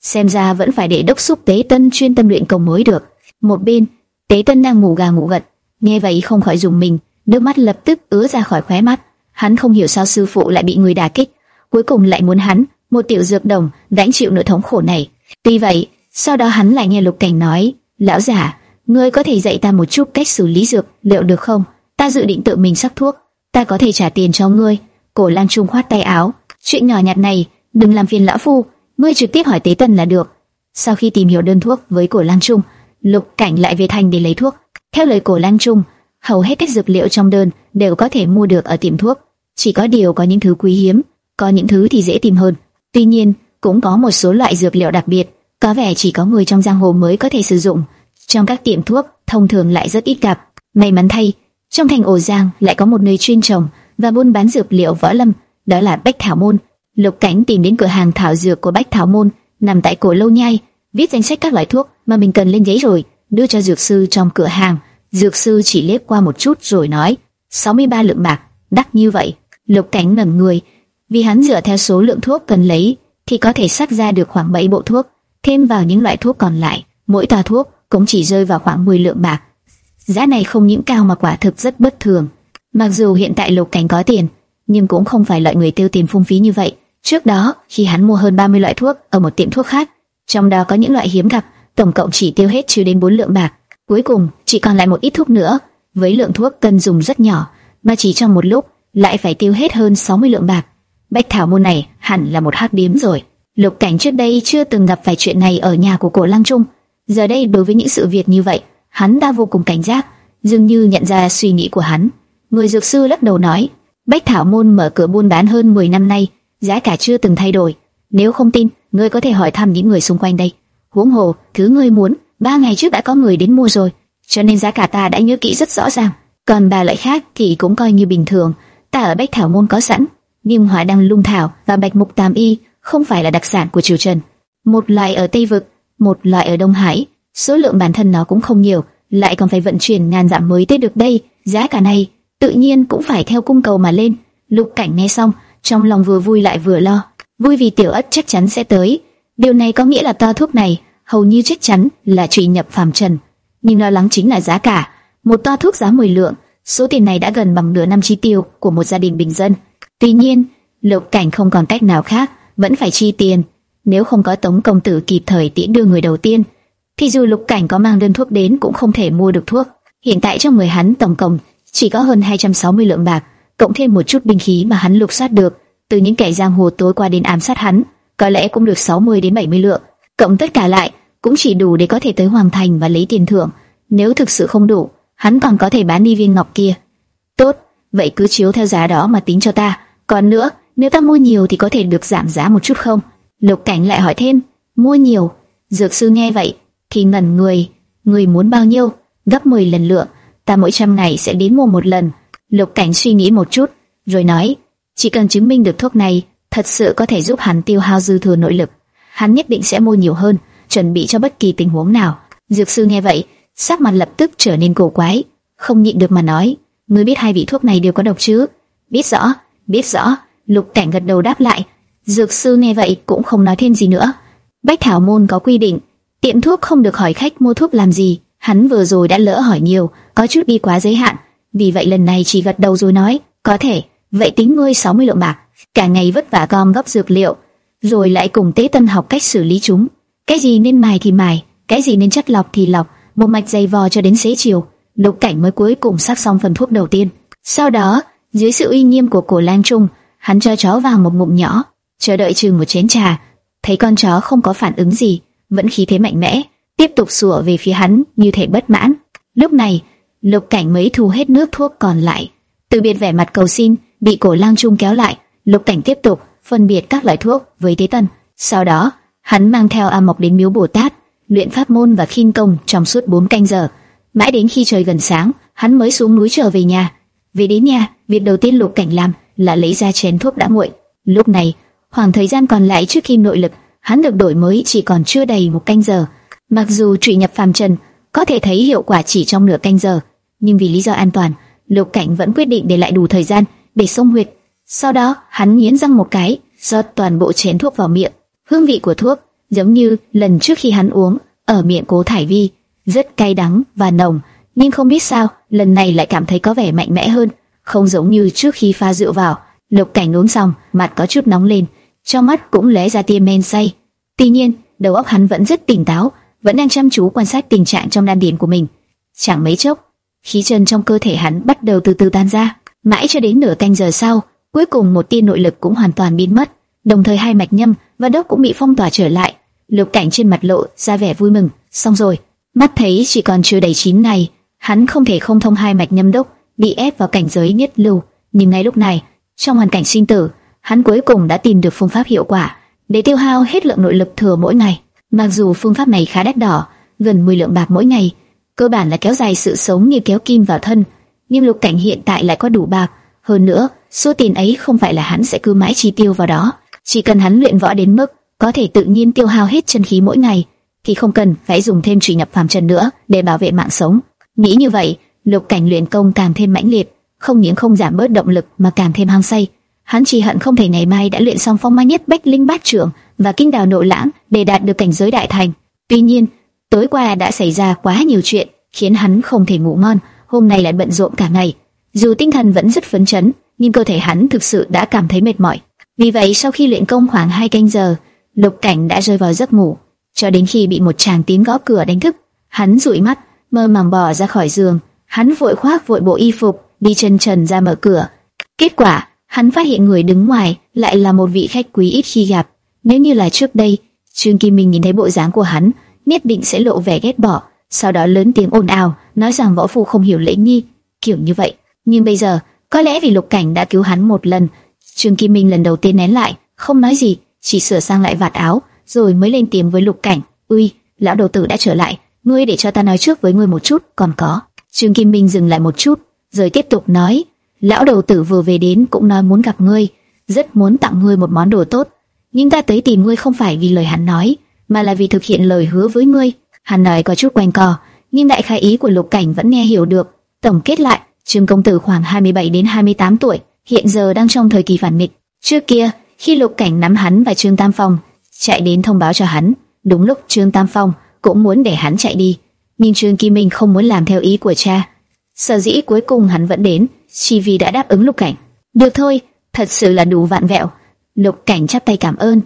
Xem ra vẫn phải để đốc xúc tế tân chuyên tâm luyện công mới được. Một bên, tế tân đang ngủ gà ngủ gật, nghe vậy không khỏi dùng mình, nước mắt lập tức ứa ra khỏi khóe mắt. Hắn không hiểu sao sư phụ lại bị người đả kích, cuối cùng lại muốn hắn, một tiểu dược đồng, gánh chịu nỗi thống khổ này. Tuy vậy, sau đó hắn lại nghe Lục Cảnh nói, lão giả, ngươi có thể dạy ta một chút cách xử lý dược, liệu được không? Ta dự định tự mình sắc thuốc, ta có thể trả tiền cho ngươi. Cổ Lan Trung khoát tay áo, chuyện nhỏ nhặt này, đừng làm phiền lão phu, ngươi trực tiếp hỏi tế tần là được. Sau khi tìm hiểu đơn thuốc với Cổ Lan Trung, Lục Cảnh lại về thành để lấy thuốc. Theo lời Cổ Lan Trung, hầu hết các dược liệu trong đơn đều có thể mua được ở tiệm thuốc, chỉ có điều có những thứ quý hiếm, có những thứ thì dễ tìm hơn. Tuy nhiên, cũng có một số loại dược liệu đặc biệt, có vẻ chỉ có người trong giang hồ mới có thể sử dụng. Trong các tiệm thuốc, thông thường lại rất ít gặp. May mắn thay, trong thành ổ giang lại có một nơi chuyên trồng và buôn bán dược liệu võ lâm, đó là Bách Thảo Môn. Lục Cảnh tìm đến cửa hàng thảo dược của Bách Thảo Môn, nằm tại cổ lâu nhai, viết danh sách các loại thuốc mà mình cần lên giấy rồi, đưa cho dược sư trong cửa hàng. Dược sư chỉ liếc qua một chút rồi nói, 63 lượng bạc, đắt như vậy. Lục Cảnh ngẩn người, vì hắn dựa theo số lượng thuốc cần lấy thì có thể sắc ra được khoảng 7 bộ thuốc, thêm vào những loại thuốc còn lại, mỗi tòa thuốc cũng chỉ rơi vào khoảng 10 lượng bạc. Giá này không những cao mà quả thực rất bất thường. Mặc dù hiện tại Lục Cảnh có tiền, nhưng cũng không phải loại người tiêu tiền phung phí như vậy. Trước đó, khi hắn mua hơn 30 loại thuốc ở một tiệm thuốc khác, trong đó có những loại hiếm gặp, tổng cộng chỉ tiêu hết chưa đến 4 lượng bạc. Cuối cùng, chỉ còn lại một ít thuốc nữa, với lượng thuốc cần dùng rất nhỏ, mà chỉ trong một lúc lại phải tiêu hết hơn 60 lượng bạc. Bách Thảo môn này hẳn là một hắc điếm rồi. Lục Cảnh trước đây chưa từng gặp phải chuyện này ở nhà của Cổ Lăng Trung, giờ đây đối với những sự việc như vậy, hắn đã vô cùng cảnh giác, dường như nhận ra suy nghĩ của hắn. Người dược sư lắc đầu nói, Bách Thảo môn mở cửa buôn bán hơn 10 năm nay, giá cả chưa từng thay đổi. Nếu không tin, ngươi có thể hỏi thăm những người xung quanh đây. Huống hồ, thứ ngươi muốn, ba ngày trước đã có người đến mua rồi, cho nên giá cả ta đã nhớ kỹ rất rõ ràng. Còn bà lợi khác thì cũng coi như bình thường, ta ở Bách Thảo môn có sẵn. Nhưng hỏa đăng lung thảo và bạch mục tam y không phải là đặc sản của triều Trần. Một loại ở Tây vực, một loại ở Đông Hải, số lượng bản thân nó cũng không nhiều, lại còn phải vận chuyển ngàn dặm mới tới được đây, giá cả này tự nhiên cũng phải theo cung cầu mà lên. Lục Cảnh nghe xong, trong lòng vừa vui lại vừa lo. Vui vì tiểu ất chắc chắn sẽ tới, điều này có nghĩa là to thuốc này hầu như chắc chắn là truy nhập phàm trần. Nhưng lo lắng chính là giá cả, một toa thuốc giá 10 lượng, số tiền này đã gần bằng nửa năm chi tiêu của một gia đình bình dân. Tuy nhiên, Lục Cảnh không còn cách nào khác, vẫn phải chi tiền. Nếu không có Tống công tử kịp thời tiễn đưa người đầu tiên, thì dù Lục Cảnh có mang đơn thuốc đến cũng không thể mua được thuốc. Hiện tại trong người hắn tổng cộng chỉ có hơn 260 lượng bạc, cộng thêm một chút binh khí mà hắn lục soát được từ những kẻ giang hồ tối qua đến ám sát hắn, có lẽ cũng được 60 đến 70 lượng, cộng tất cả lại cũng chỉ đủ để có thể tới hoàng thành và lấy tiền thưởng. Nếu thực sự không đủ, hắn còn có thể bán đi viên ngọc kia. Tốt, vậy cứ chiếu theo giá đó mà tính cho ta. Còn nữa, nếu ta mua nhiều thì có thể được giảm giá một chút không? Lục Cảnh lại hỏi thêm, mua nhiều. Dược sư nghe vậy thì ngẩn người, người muốn bao nhiêu? Gấp 10 lần lượng, ta mỗi trăm ngày sẽ đến mua một lần. Lục Cảnh suy nghĩ một chút, rồi nói, chỉ cần chứng minh được thuốc này thật sự có thể giúp hắn tiêu hao dư thừa nội lực, hắn nhất định sẽ mua nhiều hơn, chuẩn bị cho bất kỳ tình huống nào. Dược sư nghe vậy, sắc mặt lập tức trở nên cổ quái, không nhịn được mà nói, ngươi biết hai vị thuốc này đều có độc chứ? Biết rõ, biết rõ. Lục Cảnh gật đầu đáp lại. Dược sư nghe vậy cũng không nói thêm gì nữa. Bách Thảo môn có quy định, Tiệm thuốc không được hỏi khách mua thuốc làm gì, hắn vừa rồi đã lỡ hỏi nhiều, có chút đi quá giới hạn, vì vậy lần này chỉ gật đầu rồi nói, có thể, vậy tính ngươi 60 lượng bạc, cả ngày vất vả gom góp dược liệu, rồi lại cùng tế tân học cách xử lý chúng, cái gì nên mài thì mài, cái gì nên chất lọc thì lọc, một mạch dày vò cho đến xế chiều, lục cảnh mới cuối cùng sắp xong phần thuốc đầu tiên. Sau đó, dưới sự uy nghiêm của cổ lang trung, hắn cho chó vào một ngụm nhỏ, chờ đợi chừng một chén trà, thấy con chó không có phản ứng gì, vẫn khí thế mạnh mẽ, tiếp tục sủa về phía hắn như thể bất mãn. Lúc này, lục cảnh mới thu hết nước thuốc còn lại, từ biệt vẻ mặt cầu xin, bị cổ lang trung kéo lại, lục cảnh tiếp tục phân biệt các loại thuốc với tế tân. Sau đó, hắn mang theo A Mộc đến miếu Bồ Tát, luyện pháp môn và khinh công trong suốt 4 canh giờ. Mãi đến khi trời gần sáng, hắn mới xuống núi trở về nhà. Về đến nhà, việc đầu tiên Lục Cảnh làm là lấy ra chén thuốc đã nguội. Lúc này, khoảng thời gian còn lại trước khi nội lực hắn được đổi mới chỉ còn chưa đầy một canh giờ. Mặc dù trụy nhập phàm trần có thể thấy hiệu quả chỉ trong nửa canh giờ, nhưng vì lý do an toàn, Lục Cảnh vẫn quyết định để lại đủ thời gian để xông huyệt. Sau đó, hắn nghiến răng một cái, rót toàn bộ chén thuốc vào miệng. Hương vị của thuốc giống như lần trước khi hắn uống ở miệng Cố Thải Vi, rất cay đắng và nồng, nhưng không biết sao, lần này lại cảm thấy có vẻ mạnh mẽ hơn, không giống như trước khi pha rượu vào. Lục Cảnh uống xong, mặt có chút nóng lên, trong mắt cũng lóe ra tia men say. Tuy nhiên, đầu óc hắn vẫn rất tỉnh táo, vẫn đang chăm chú quan sát tình trạng trong đan điền của mình. Chẳng mấy chốc, khí chân trong cơ thể hắn bắt đầu từ từ tan ra, mãi cho đến nửa canh giờ sau, cuối cùng một tia nội lực cũng hoàn toàn biến mất, đồng thời hai mạch nhâm và đốc cũng bị phong tỏa trở lại. Lục Cảnh trên mặt lộ ra vẻ vui mừng, xong rồi, mắt thấy chỉ còn chưa đầy chín ngày, hắn không thể không thông hai mạch nhâm đốc, bị ép vào cảnh giới nhất lưu, nhưng ngay lúc này, trong hoàn cảnh sinh tử, hắn cuối cùng đã tìm được phương pháp hiệu quả để tiêu hao hết lượng nội lực thừa mỗi ngày. Mặc dù phương pháp này khá đắt đỏ, gần 10 lượng bạc mỗi ngày, cơ bản là kéo dài sự sống như kéo kim vào thân, nhưng Lục Cảnh hiện tại lại có đủ bạc, hơn nữa, số tiền ấy không phải là hắn sẽ cứ mãi chi tiêu vào đó, chỉ cần hắn luyện võ đến mức có thể tự nhiên tiêu hao hết chân khí mỗi ngày, thì không cần phải dùng thêm truy nhập phàm trần nữa để bảo vệ mạng sống. Nghĩ như vậy, Lục Cảnh luyện công càng thêm mãnh liệt, không những không giảm bớt động lực mà càng thêm hăng say. Hắn chỉ hận không thể ngày mai đã luyện xong phong ma nhất bách linh bát trưởng và kinh đào nội lãng để đạt được cảnh giới đại thành. Tuy nhiên, tối qua đã xảy ra quá nhiều chuyện, khiến hắn không thể ngủ ngon, hôm nay lại bận rộn cả ngày. Dù tinh thần vẫn rất phấn chấn, nhưng cơ thể hắn thực sự đã cảm thấy mệt mỏi. Vì vậy sau khi luyện công khoảng 2 canh giờ, Lục Cảnh đã rơi vào giấc ngủ, cho đến khi bị một chàng tiếng gõ cửa đánh thức, hắn dụi mắt, mơ màng bò ra khỏi giường, hắn vội khoác vội bộ y phục, đi chân trần ra mở cửa. Kết quả, hắn phát hiện người đứng ngoài lại là một vị khách quý ít khi gặp. Nếu như là trước đây, Trương Kim Minh nhìn thấy bộ dáng của hắn, nhất định sẽ lộ vẻ ghét bỏ, sau đó lớn tiếng ồn ào, nói rằng võ phu không hiểu lễ nghi, kiểu như vậy. Nhưng bây giờ, có lẽ vì Lục Cảnh đã cứu hắn một lần, Trương Kim Minh lần đầu tiên nén lại, không nói gì, chỉ sửa sang lại vạt áo, rồi mới lên tiếng với Lục Cảnh, "Uy, lão đầu tử đã trở lại, ngươi để cho ta nói trước với ngươi một chút, còn có." Trương Kim Minh dừng lại một chút, rồi tiếp tục nói, "Lão đầu tử vừa về đến cũng nói muốn gặp ngươi, rất muốn tặng ngươi một món đồ tốt, nhưng ta tới tìm ngươi không phải vì lời hắn nói, mà là vì thực hiện lời hứa với ngươi." Hắn nói có chút quanh co, nhưng đại khái ý của Lục Cảnh vẫn nghe hiểu được. Tổng kết lại, Trương công tử khoảng 27 đến 28 tuổi, hiện giờ đang trong thời kỳ phản nghịch. Trước kia, khi Lục Cảnh nắm hắn và Trương Tam Phong chạy đến thông báo cho hắn, đúng lúc Trương Tam Phong cũng muốn để hắn chạy đi, nhưng Trương Kim Minh không muốn làm theo ý của cha. Sở dĩ cuối cùng hắn vẫn đến, chỉ vì đã đáp ứng Lục Cảnh. Được thôi, thật sự là đủ vạn vẹo. Lục Cảnh chắp tay cảm ơn.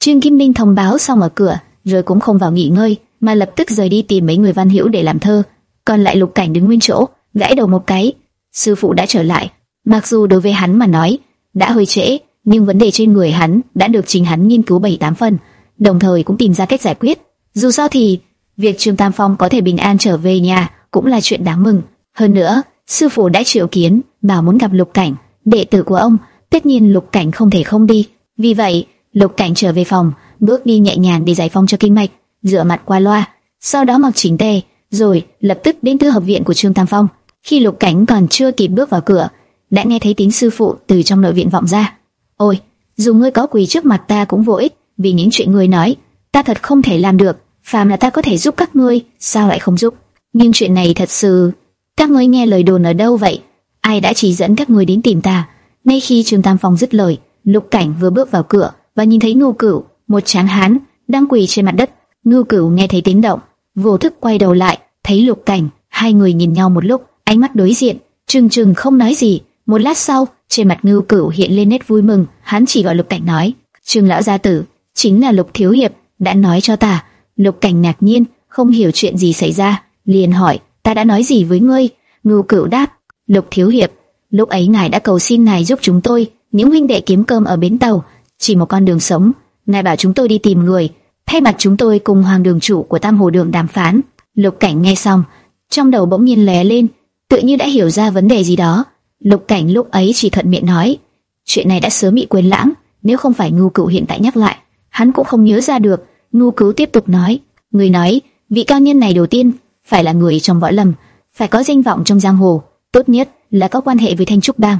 Trương Kim Minh thông báo xong ở cửa, rồi cũng không vào nghỉ ngơi, mà lập tức rời đi tìm mấy người văn hữu để làm thơ. Còn lại Lục Cảnh đứng nguyên chỗ, gãi đầu một cái. Sư phụ đã trở lại, mặc dù đối với hắn mà nói đã hơi trễ, nhưng vấn đề trên người hắn đã được chính hắn nghiên cứu bảy tám phần, đồng thời cũng tìm ra cách giải quyết. Dù sao thì việc Trương Tam Phong có thể bình an trở về nhà cũng là chuyện đáng mừng. Hơn nữa, sư phụ đã triệu kiến, bảo muốn gặp Lục Cảnh, đệ tử của ông, tất nhiên Lục Cảnh không thể không đi. Vì vậy, Lục Cảnh trở về phòng, bước đi nhẹ nhàng để giải phong cho kinh mạch, rửa mặt qua loa, sau đó mặc chỉnh tề, rồi lập tức đến tư hợp viện của Trương Tam Phong. Khi Lục Cảnh còn chưa kịp bước vào cửa, đã nghe thấy tiếng sư phụ từ trong nội viện vọng ra. Ôi, dù ngươi có quỳ trước mặt ta cũng vô ích, vì những chuyện ngươi nói, ta thật không thể làm được. Phàm là ta có thể giúp các ngươi, sao lại không giúp? Nhưng chuyện này thật sự, các ngươi nghe lời đồn ở đâu vậy? Ai đã chỉ dẫn các ngươi đến tìm ta? Ngay khi Trương Tam Phong dứt lời, Lục Cảnh vừa bước vào cửa và nhìn thấy Ngô Cửu, một tráng hán đang quỳ trên mặt đất. Ngưu Cửu nghe thấy tiếng động, vô thức quay đầu lại, thấy Lục Cảnh, hai người nhìn nhau một lúc, ánh mắt đối diện, trừng trừng không nói gì. Một lát sau, trên mặt Ngưu Cửu hiện lên nét vui mừng, hắn chỉ gọi Lục Cảnh nói: "Trương lão gia tử, chính là Lục thiếu hiệp, đã nói cho ta." Lục Cảnh ngạc nhiên, không hiểu chuyện gì xảy ra, liền hỏi: "Ta đã nói gì với ngươi?" Ngưu Cửu đáp: "Lục thiếu hiệp, lúc ấy ngài đã cầu xin ngài giúp chúng tôi, những huynh đệ kiếm cơm ở bến tàu, chỉ một con đường sống, ngài bảo chúng tôi đi tìm người." thay mặt chúng tôi cùng hoàng đường chủ của Tam Hồ Đường đàm phán. Lục Cảnh nghe xong, trong đầu bỗng nhiên lóe lên, tự như đã hiểu ra vấn đề gì đó. Lục Cảnh lúc ấy chỉ thuận miệng nói, chuyện này đã sớm bị quên lãng, nếu không phải Ngưu Cửu hiện tại nhắc lại, hắn cũng không nhớ ra được. Ngu cứu tiếp tục nói, người nói, vị cao nhân này đầu tiên phải là người trong võ lâm, phải có danh vọng trong giang hồ, tốt nhất là có quan hệ với Thanh trúc bang,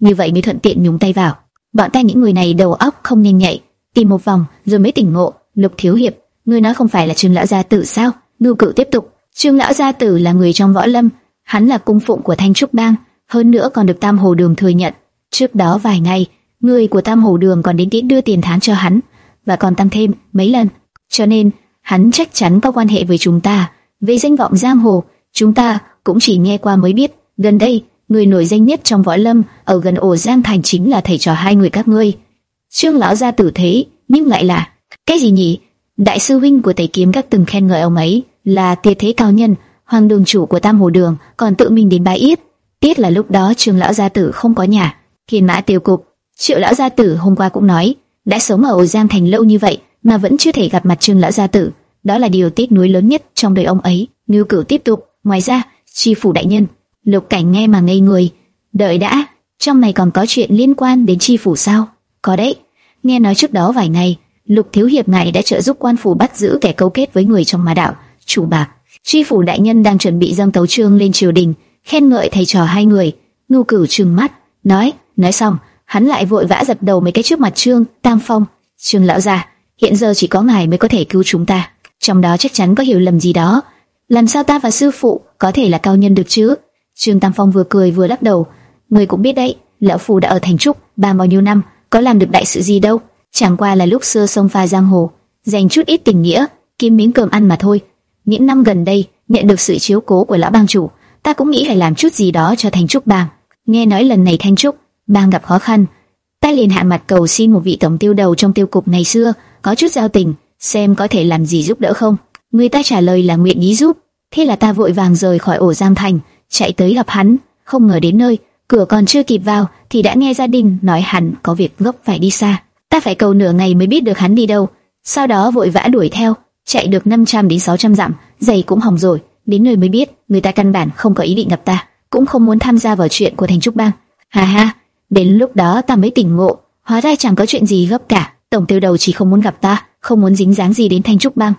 như vậy mới thuận tiện nhúng tay vào. Bọn ta những người này đầu óc không nhanh nhạy, tìm một vòng rồi mới tỉnh ngộ Lục thiếu hiệp, ngươi nói không phải là Trương lão gia tử sao? Ngu Cự tiếp tục, Trương lão gia tử là người trong võ lâm, hắn là cung phụng của Thanh trúc bang, hơn nữa còn được Tam Hồ Đường thừa nhận. Trước đó vài ngày, người của Tam Hồ Đường còn đến tiễn đưa tiền tháng cho hắn, và còn tăng thêm mấy lần. Cho nên, hắn chắc chắn có quan hệ với chúng ta. Về danh vọng giang hồ, chúng ta cũng chỉ nghe qua mới biết. Gần đây, người nổi danh nhất trong võ lâm ở gần ổ Giang Thành chính là thầy trò hai người các ngươi. Trương lão gia tử thế, nhưng lại là cái gì nhỉ? Đại sư huynh của Tây Kiếm các từng khen ngợi ông ấy là tuyệt thế cao nhân, hoàng đường chủ của Tam Hồ Đường, còn tự mình đến bái yết. Tiếc là lúc đó trương lão gia tử không có nhà. kiền Mã tiêu cục, Triệu lão gia tử hôm qua cũng nói, đã sống ở ổ Giang Thành lâu như vậy mà vẫn chưa thể gặp mặt Trương lão gia tử, đó là điều tiếc nuối lớn nhất trong đời ông ấy. Ngưu Cửu tiếp tục, ngoài ra, tri phủ đại nhân, Lục Cảnh nghe mà ngây người, đợi đã, trong này còn có chuyện liên quan đến tri phủ sao? Có đấy, nghe nói trước đó vài ngày Lục thiếu hiệp ngài đã trợ giúp quan phủ bắt giữ kẻ cấu kết với người trong ma đạo. Chủ bạc, tri phủ đại nhân đang chuẩn bị dâng tấu chương lên triều đình, khen ngợi thầy trò hai người. Ngưu Cửu trừng mắt, nói, nói xong, hắn lại vội vã dập đầu mấy cái trước mặt Trương Tam Phong. Trương lão gia, hiện giờ chỉ có ngài mới có thể cứu chúng ta. Trong đó chắc chắn có hiểu lầm gì đó. Làm sao ta và sư phụ có thể là cao nhân được chứ? Trương Tam Phong vừa cười vừa lắc đầu. Người cũng biết đấy, lão phù đã ở thành trúc ba bao nhiêu năm, có làm được đại sự gì đâu chẳng qua là lúc xưa sông pha giang hồ, dành chút ít tình nghĩa, kiếm miếng cơm ăn mà thôi. Những năm gần đây, nhận được sự chiếu cố của lão bang chủ, ta cũng nghĩ phải làm chút gì đó cho thành Trúc bang. Nghe nói lần này Thanh Trúc bang gặp khó khăn, ta liền hạ mặt cầu xin một vị tổng tiêu đầu trong tiêu cục ngày xưa có chút giao tình, xem có thể làm gì giúp đỡ không. Người ta trả lời là nguyện ý giúp, thế là ta vội vàng rời khỏi ổ giang thành, chạy tới gặp hắn, không ngờ đến nơi, cửa còn chưa kịp vào thì đã nghe gia đình nói hắn có việc gấp phải đi xa. Ta phải cầu nửa ngày mới biết được hắn đi đâu, sau đó vội vã đuổi theo, chạy được 500 đến 600 dặm, giày cũng hỏng rồi, đến nơi mới biết, người ta căn bản không có ý định gặp ta, cũng không muốn tham gia vào chuyện của Thành Trúc Bang. Ha ha, đến lúc đó ta mới tỉnh ngộ, hóa ra chẳng có chuyện gì gấp cả, tổng tiêu đầu chỉ không muốn gặp ta, không muốn dính dáng gì đến thanh Trúc Bang.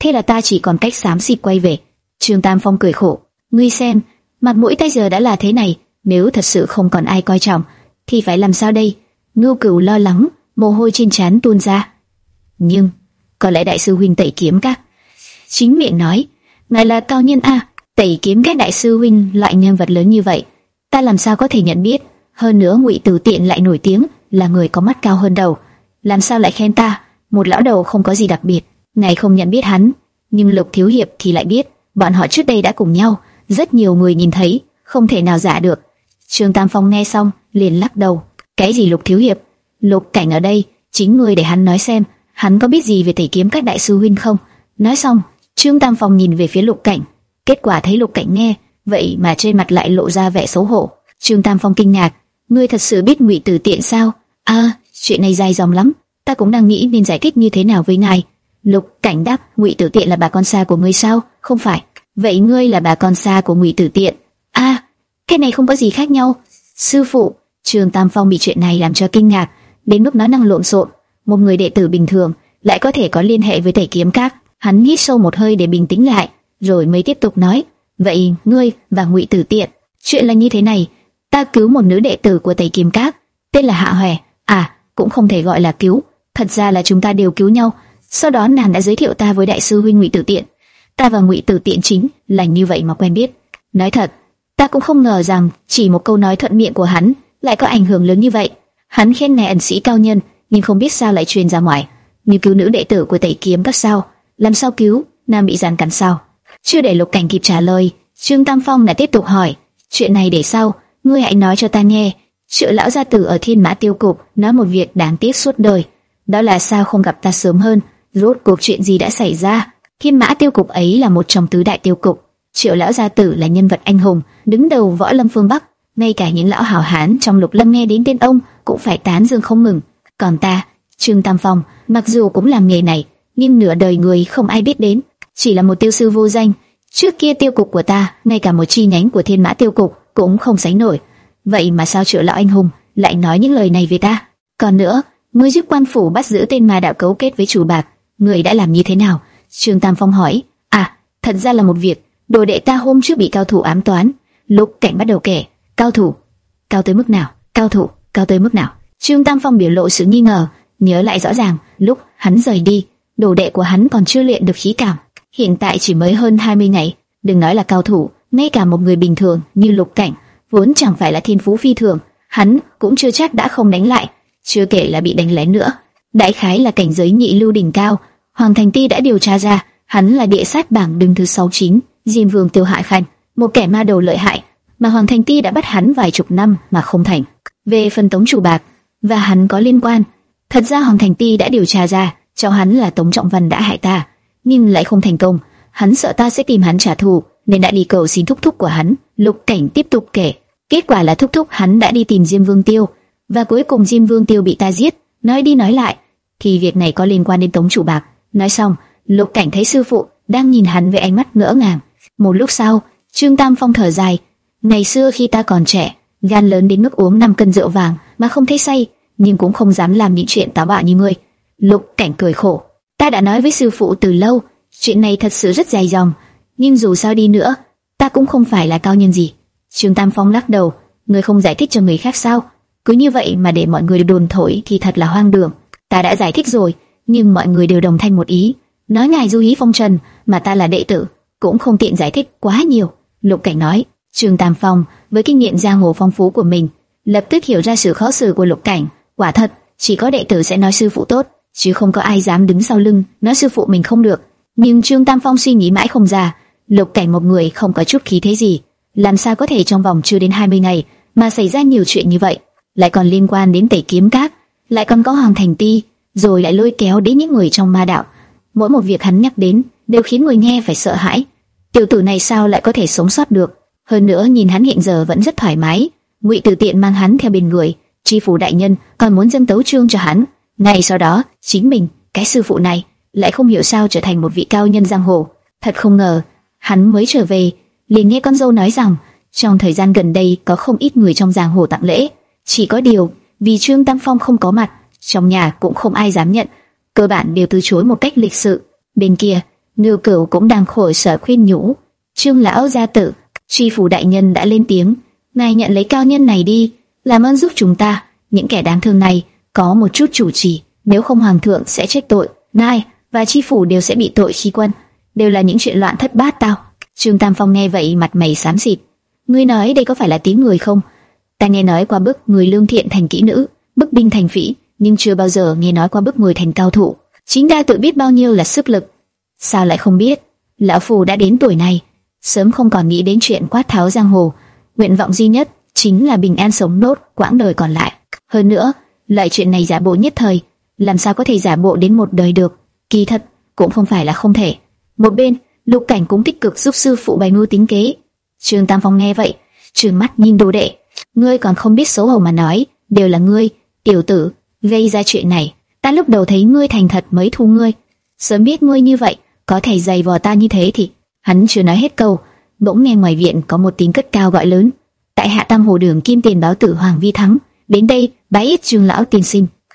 Thế là ta chỉ còn cách xám xịt quay về. Trương Tam Phong cười khổ, ngươi xem, mặt mũi tay giờ đã là thế này, nếu thật sự không còn ai coi trọng, thì phải làm sao đây? Ngưu Cửu lo lắng, mồ hôi trên trán tuôn ra. Nhưng có lẽ đại sư huynh tẩy kiếm các chính miệng nói, ngài là cao nhân a, tẩy kiếm các đại sư huynh loại nhân vật lớn như vậy, ta làm sao có thể nhận biết? Hơn nữa Ngụy Tử Tiện lại nổi tiếng là người có mắt cao hơn đầu, làm sao lại khen ta? Một lão đầu không có gì đặc biệt, ngài không nhận biết hắn, nhưng Lục Thiếu Hiệp thì lại biết, bọn họ trước đây đã cùng nhau, rất nhiều người nhìn thấy, không thể nào giả được. Trương Tam Phong nghe xong, liền lắc đầu, cái gì Lục Thiếu Hiệp? Lục Cảnh ở đây, chính ngươi để hắn nói xem, hắn có biết gì về tẩy kiếm các đại sư huynh không? Nói xong, Trương Tam Phong nhìn về phía Lục Cảnh, kết quả thấy Lục Cảnh nghe, vậy mà trên mặt lại lộ ra vẻ xấu hổ. Trương Tam Phong kinh ngạc, ngươi thật sự biết Ngụy Tử Tiện sao? À, chuyện này dài dòng lắm, ta cũng đang nghĩ nên giải thích như thế nào với ngài. Lục Cảnh đáp, Ngụy Tử Tiện là bà con xa của ngươi sao? Không phải. Vậy ngươi là bà con xa của Ngụy Tử Tiện? À, cái này không có gì khác nhau. Sư phụ, Trương Tam Phong bị chuyện này làm cho kinh ngạc, đến mức nói năng lộn xộn. Một người đệ tử bình thường lại có thể có liên hệ với Tẩy Kiếm Các. Hắn hít sâu một hơi để bình tĩnh lại, rồi mới tiếp tục nói: "Vậy ngươi và Ngụy Tử Tiện, chuyện là như thế này, ta cứu một nữ đệ tử của Tẩy Kiếm Các, tên là Hạ Hoè. À, cũng không thể gọi là cứu, thật ra là chúng ta đều cứu nhau. Sau đó nàng đã giới thiệu ta với đại sư huynh Ngụy Tử Tiện. Ta và Ngụy Tử Tiện chính là như vậy mà quen biết. Nói thật, ta cũng không ngờ rằng chỉ một câu nói thuận miệng của hắn lại có ảnh hưởng lớn như vậy. Hắn khen này ẩn sĩ cao nhân, nhưng không biết sao lại truyền ra ngoài, như cứu nữ đệ tử của Tẩy Kiếm các sao. làm sao cứu? Nam bị giàn cắn sao? Chưa để Lục Cảnh kịp trả lời, Trương Tam Phong lại tiếp tục hỏi, chuyện này để sau, ngươi hãy nói cho ta nghe. Triệu lão gia tử ở Thiên Mã Tiêu Cục nói một việc đáng tiếc suốt đời, đó là sao không gặp ta sớm hơn? Rốt cuộc chuyện gì đã xảy ra? Thiên Mã Tiêu Cục ấy là một trong tứ đại tiêu cục, Triệu lão gia tử là nhân vật anh hùng, đứng đầu võ lâm phương Bắc, ngay cả những lão hảo hán trong lục lâm nghe đến tên ông cũng phải tán dương không ngừng. Còn ta, Trương Tam Phong, mặc dù cũng làm nghề này, nhưng nửa đời người không ai biết đến, chỉ là một tiêu sư vô danh. Trước kia tiêu cục của ta, ngay cả một chi nhánh của Thiên Mã Tiêu cục cũng không sánh nổi. Vậy mà sao Triệu lão anh hùng lại nói những lời này về ta? Còn nữa, ngươi giúp quan phủ bắt giữ tên mà đạo cấu kết với chủ bạc, người đã làm như thế nào? Trương Tam Phong hỏi. À, thật ra là một việc, đồ đệ ta hôm trước bị cao thủ ám toán. lục cảnh bắt đầu kể, cao thủ, cao tới mức nào? Cao thủ, cao tới mức nào? Trương Tam Phong biểu lộ sự nghi ngờ, nhớ lại rõ ràng, lúc hắn rời đi, đồ đệ của hắn còn chưa luyện được khí cảm, hiện tại chỉ mới hơn 20 ngày, đừng nói là cao thủ, ngay cả một người bình thường như Lục Cảnh, vốn chẳng phải là thiên phú phi thường, hắn cũng chưa chắc đã không đánh lại, chưa kể là bị đánh lén nữa. Đại khái là cảnh giới nhị lưu đỉnh cao, Hoàng Thành Ti đã điều tra ra, hắn là địa sát bảng đứng thứ 69, Diêm Vương Tiêu Hại Khanh, một kẻ ma đầu lợi hại, mà Hoàng Thành Ti đã bắt hắn vài chục năm mà không thành. Về phần Tống chủ bạc, và hắn có liên quan, thật ra Hoàng Thành Ti đã điều tra ra, cho hắn là Tống Trọng Văn đã hại ta, nhưng lại không thành công, hắn sợ ta sẽ tìm hắn trả thù, nên đã đi cầu xin thúc thúc của hắn. Lục Cảnh tiếp tục kể, kết quả là thúc thúc hắn đã đi tìm Diêm Vương Tiêu, và cuối cùng Diêm Vương Tiêu bị ta giết. Nói đi nói lại, thì việc này có liên quan đến Tống chủ bạc. Nói xong, Lục Cảnh thấy sư phụ đang nhìn hắn với ánh mắt ngỡ ngàng. Một lúc sau, Trương Tam Phong thở dài, ngày xưa khi ta còn trẻ, gan lớn đến mức uống 5 cân rượu vàng mà không thấy say, nhưng cũng không dám làm những chuyện táo bạo như ngươi. Lục Cảnh cười khổ, ta đã nói với sư phụ từ lâu, chuyện này thật sự rất dài dòng, nhưng dù sao đi nữa, ta cũng không phải là cao nhân gì. Trương Tam Phong lắc đầu, người không giải thích cho người khác sao? Cứ như vậy mà để mọi người đồn thổi thì thật là hoang đường. Ta đã giải thích rồi, nhưng mọi người đều đồng thanh một ý, nói ngài du hí phong trần, mà ta là đệ tử, cũng không tiện giải thích quá nhiều. Lục Cảnh nói, Trương Tam Phong với kinh nghiệm giang hồ phong phú của mình, lập tức hiểu ra sự khó xử của Lục Cảnh. Quả thật, chỉ có đệ tử sẽ nói sư phụ tốt, chứ không có ai dám đứng sau lưng nói sư phụ mình không được. Nhưng Trương Tam Phong suy nghĩ mãi không ra, Lục Cảnh một người không có chút khí thế gì, làm sao có thể trong vòng chưa đến 20 ngày mà xảy ra nhiều chuyện như vậy, lại còn liên quan đến Tẩy Kiếm Các, lại còn có Hoàng Thành Ti, rồi lại lôi kéo đến những người trong ma đạo. Mỗi một việc hắn nhắc đến đều khiến người nghe phải sợ hãi. Tiểu tử này sao lại có thể sống sót được? Hơn nữa nhìn hắn hiện giờ vẫn rất thoải mái. Ngụy Tử Tiện mang hắn theo bên người, tri phủ đại nhân còn muốn dâng tấu trương cho hắn. ngày sau đó, chính mình, cái sư phụ này, lại không hiểu sao trở thành một vị cao nhân giang hồ. Thật không ngờ, hắn mới trở về, liền nghe con dâu nói rằng trong thời gian gần đây có không ít người trong giang hồ tặng lễ. Chỉ có điều, vì Trương Tam Phong không có mặt, trong nhà cũng không ai dám nhận, cơ bản đều từ chối một cách lịch sự. Bên kia, Nưu Cửu cũng đang khổ sở khuyên nhủ. Trương lão gia tử, tri phủ đại nhân đã lên tiếng, ngài nhận lấy cao nhân này đi, làm ơn giúp chúng ta. Những kẻ đáng thương này có một chút chủ trì, nếu không hoàng thượng sẽ trách tội. Ngài và tri phủ đều sẽ bị tội khi quân, đều là những chuyện loạn thất bát tao. Trương Tam Phong nghe vậy mặt mày xám xịt. Ngươi nói đây có phải là tiếng người không? Ta nghe nói qua bức người lương thiện thành kỹ nữ, bức binh thành phỉ, nhưng chưa bao giờ nghe nói qua bức người thành cao thủ. Chính ta tự biết bao nhiêu là sức lực, sao lại không biết? Lão phù đã đến tuổi này, sớm không còn nghĩ đến chuyện quát tháo giang hồ. Nguyện vọng duy nhất chính là bình an sống nốt quãng đời còn lại. Hơn nữa, loại chuyện này giả bộ nhất thời, làm sao có thể giả bộ đến một đời được? Kỳ thật cũng không phải là không thể. Một bên, Lục Cảnh cũng tích cực giúp sư phụ bày mưu tính kế. Trương Tam Phong nghe vậy, trừng mắt nhìn đồ đệ, ngươi còn không biết xấu hổ mà nói, đều là ngươi, tiểu tử, gây ra chuyện này. Ta lúc đầu thấy ngươi thành thật mới thu ngươi, sớm biết ngươi như vậy, có thể dày vò ta như thế thì. Hắn chưa nói hết câu, bỗng nghe ngoài viện có một tiếng cất cao gọi lớn. Tại hạ tam hồ đường kim tiền báo tử hoàng vi thắng, đến đây bái ít trường lão tiền sinh.